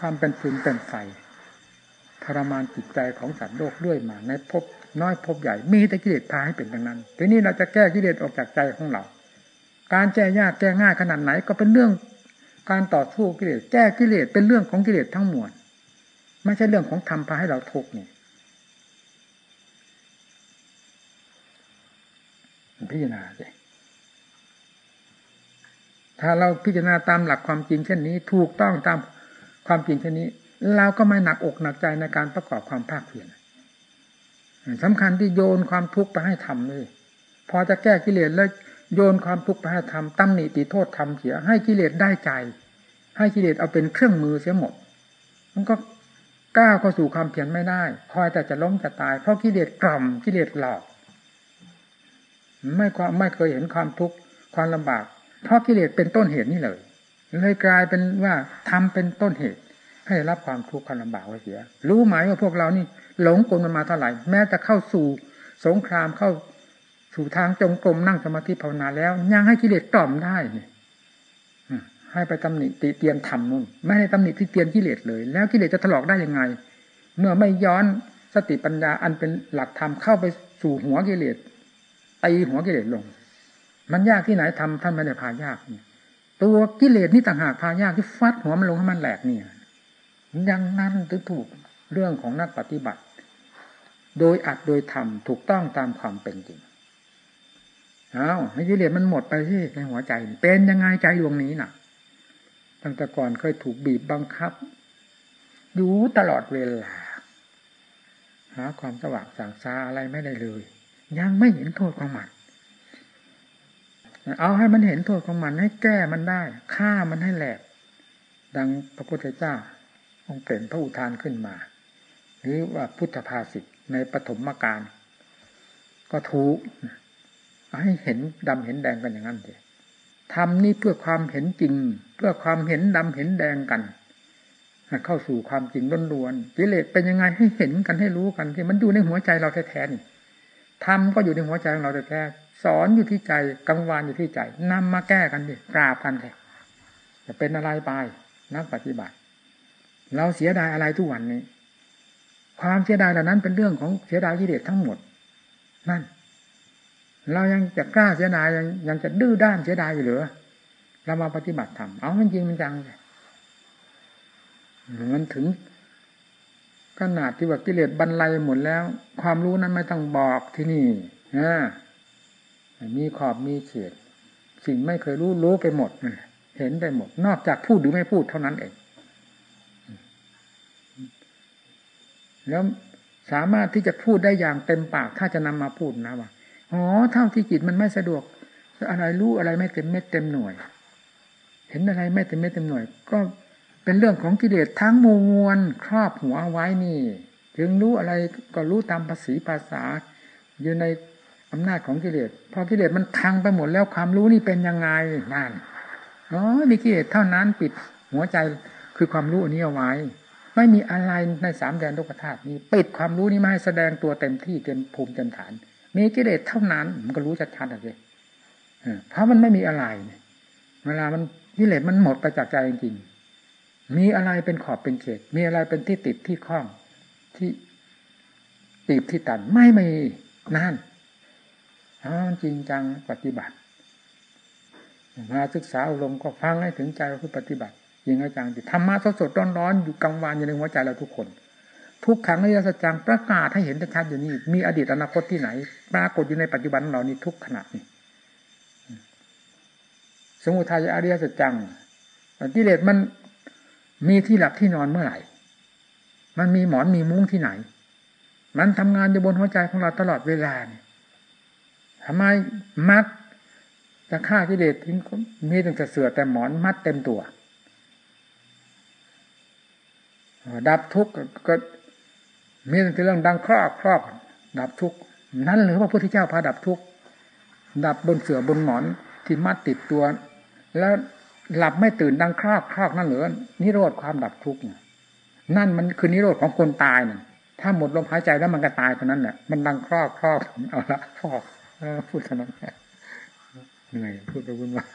ความเป็นฟืนเป็นไฟทรมานจิตใจของสัตว์โลกด้วยมาในภพน้อยพบใหญ่มีแต่กิเลสพาให้เป็นดังนั้น ทีนี้เราจะแก้กิเลสออกจากใจของเรา การแก้ยากแก้ง่ายขนาดไหน ก็เป็นเรื่องการต่อสู้กิเลสแก้กิเลสเป็นเรื่องของกิเลสทั้งมวลไม่ใช่เรื่องของธรรมพาให้เราทุกข์นี่พิจารณาสิถ้าเราพิจารณาตามหลักความจริงเช่นนี้ ถูกต้องตามความจริงเช่นนี้ เราก็ไม่หนักอกหนักใจในการประกอบความภาคเพียรสำคัญที่โยนความทุกข์ไปให้ทำเลย พอจะแก้กิเลสแล้ว โยนความทุกข์ไปให้ทำตำหนิติโทษทำเสีย ให้กิเลสได้ใจ ให้กิเลสเอาเป็นเครื่องมือเสียหมด มันก็ก้าวเข้าสู่ความเพียรไม่ได้ คอยแต่จะล้มจะตาย เพราะกิเลสกล่อมกิเลสหลอก ไม่ความไม่เคยเห็นความทุกข์ความลำบาก เพราะกิเลสเป็นต้นเหตุนี่เลย เลยกลายเป็นว่าทำเป็นต้นเหตุ ให้รับความทุกข์ความลำบากไว้เสีย รู้ไหมว่าพวกเรานี่ หลงกลมันมาเท่าไหร่ แม้จะเข้าสู่สงครามเข้า สู่ทางจงกรมนั่งสมาธิภาวนาแล้วยังให้กิเลสตอมได้เนี่ยให้ไปตำหนิติเตียนธรรมนู่นไม่ให้ตำหนิที่เตียนกิเลสเลย แล้วกิเลสจะถลอกได้ยังไง เมื่อไม่ย้อนสติปัญญาอันเป็นหลักธรรมเข้าไปสู่หัวกิเลสตีหัวกิเลสลง มันยากที่ไหนทำท่านไม่ได้พายากตัวกิเลสนี่ต่างหากพายากที่ฟัดหัวมันลงให้มันแหลกเนี่ยยังนั้นถึงถูกเรื่องของนักปฏิบัติ โดยอัดโดยทำถูกต้องตามความเป็นจริง เอาให้กิเลสมันหมดไปที่ในหัวใจ เป็นยังไงใจดวงนี้น่ะ ตั้งแต่ก่อนเคยถูกบีบบังคับ อยู่ตลอดเวลา หาความสว่างสางซาอะไรไม่ได้เลย ยังไม่เห็นโทษของมันเอาให้มันเห็นโทษของมันให้แก้มันได้ฆ่ามันให้แหลก ดังพระพุทธเจ้า องค์เปล่งพระอุทานขึ้นมา หรือว่าพุทธภาษิตในปฐมกาลก็ถูก ให้เห็นดำเห็นแดงกันอย่างนั้นเลยทำนี่เพื่อความเห็นจริง เพื่อความเห็นดำเห็นแดงกันเข้าสู่ความจริงล้วนๆกิเลสเป็นยังไงให้เห็นกันให้รู้กันที่มันอยู่ในหัวใจเราแท้ๆนี่ทำก็อยู่ในหัวใจของเราแท้ๆสอนอยู่ที่ใจกังวานอยู่ที่ใจนำมาแก้กันดิกราบกันเลยจะเป็นอะไรไปนักปฏิบัติ เราเสียดายอะไรทุกวันนี้ ความเสียดายเหล่านั้นเป็นเรื่องของเสียดายกิเลสทั้งหมด นั่น เรายังจะกล้าเสียดายยังยังจะดื้อด้านเสียดายอยู่หรือเรามาปฏิบัติธรรมเอามันจริงมันจังเลยมันถึงขนาดที่ว่ากิเลสบรรลัยหมดแล้ว ความรู้นั้นไม่ต้องบอกที่นี่นะมีขอบมีเขตสิ่งไม่เคยรู้รู้ไปหมดเห็นไปหมด นอกจากพูดหรือไม่พูดเท่านั้นเองแล้วสามารถที่จะพูดได้อย่างเต็มปากถ้าจะนำมาพูดนะว่า อ๋อเท่าที่จิตมันไม่สะดวก อะไรรู้อะไรไม่เต็มเม็ดเต็มหน่วย เห็นอะไรไม่เต็มเม็ดเต็มหน่วย ก็เป็นเรื่องของกิเลสทั้งมวลครอบหัวไว้นี่ ถึงรู้อะไรก็รู้ตามภาษีภาษา อยู่ในอำนาจของกิเลสพอกิเลสมันทังไปหมดแล้วความรู้นี่เป็นยังไงนั่นอ๋อมีกิเลสเท่านั้นปิดหัวใจคือความรู้อันนี้เอาไว้ ไม่มีอะไรในสามแดนโลกธาตุนี้ปิดความรู้นี้ไม่ให้แสดงตัวเต็มที่เต็มภูมิเต็มฐาน มีกิเลสเท่านั้น มันก็รู้ชัดๆเลยเพราะมันไม่มีอะไร เวลามันกิเลสมันหมดไปจากใจจริงๆมีอะไรเป็นขอบเป็นเขต มีอะไรเป็นที่ติดที่คล้องที่ตีบที่ตันไม่มีนั่นจริงจังปฏิบัติ มาศึกษาอารมณ์ก็ฟังให้ถึงใจคือปฏิบัติยิงอาจารย์ธรรมะสดๆร้อนๆอยู่กลางวันอยู่ในหัวใจเราทุกคน ทุกขังอริยสัจจังประกาศให้เห็นชัดอยู่นี่มีอดีตอนาคตที่ไหน ปรากฏอยู่ในปัจจุบันเรานี่ทุกขณะนี่สมุทัยอริยสัจจังกิเลสมันมีที่หลับที่นอนเมื่อไหร่ มันมีหมอนมีมุ้งที่ไหน มันทำงานอยู่บนหัวใจของเราตลอดเวลาเนี่ยทำไมมัดจะฆ่ากิเลสทิ้งมีตั้งแต่เสือแต่หมอนมัดเต็มตัว ดับทุกข์ก็ มีแต่เรื่องดังครอบครอบ ดับทุกนั้นหรือว่าพระพุทธเจ้าพาดับทุกดับบนเสือบนหมอนที่มัดติดตัว แล้วหลับไม่ตื่นดังครอบครอบนั่นหรือนิโรธความดับทุกข์นั่นมันคือนิโรธของคนตายน่ะถ้าหมดลมหายใจแล้วมันก็ตายเท่านั้นแหละมันดังครอบครอบเอาละครอบพูดเท่านั้นเหนื่อยพูดไปวุ่นวาย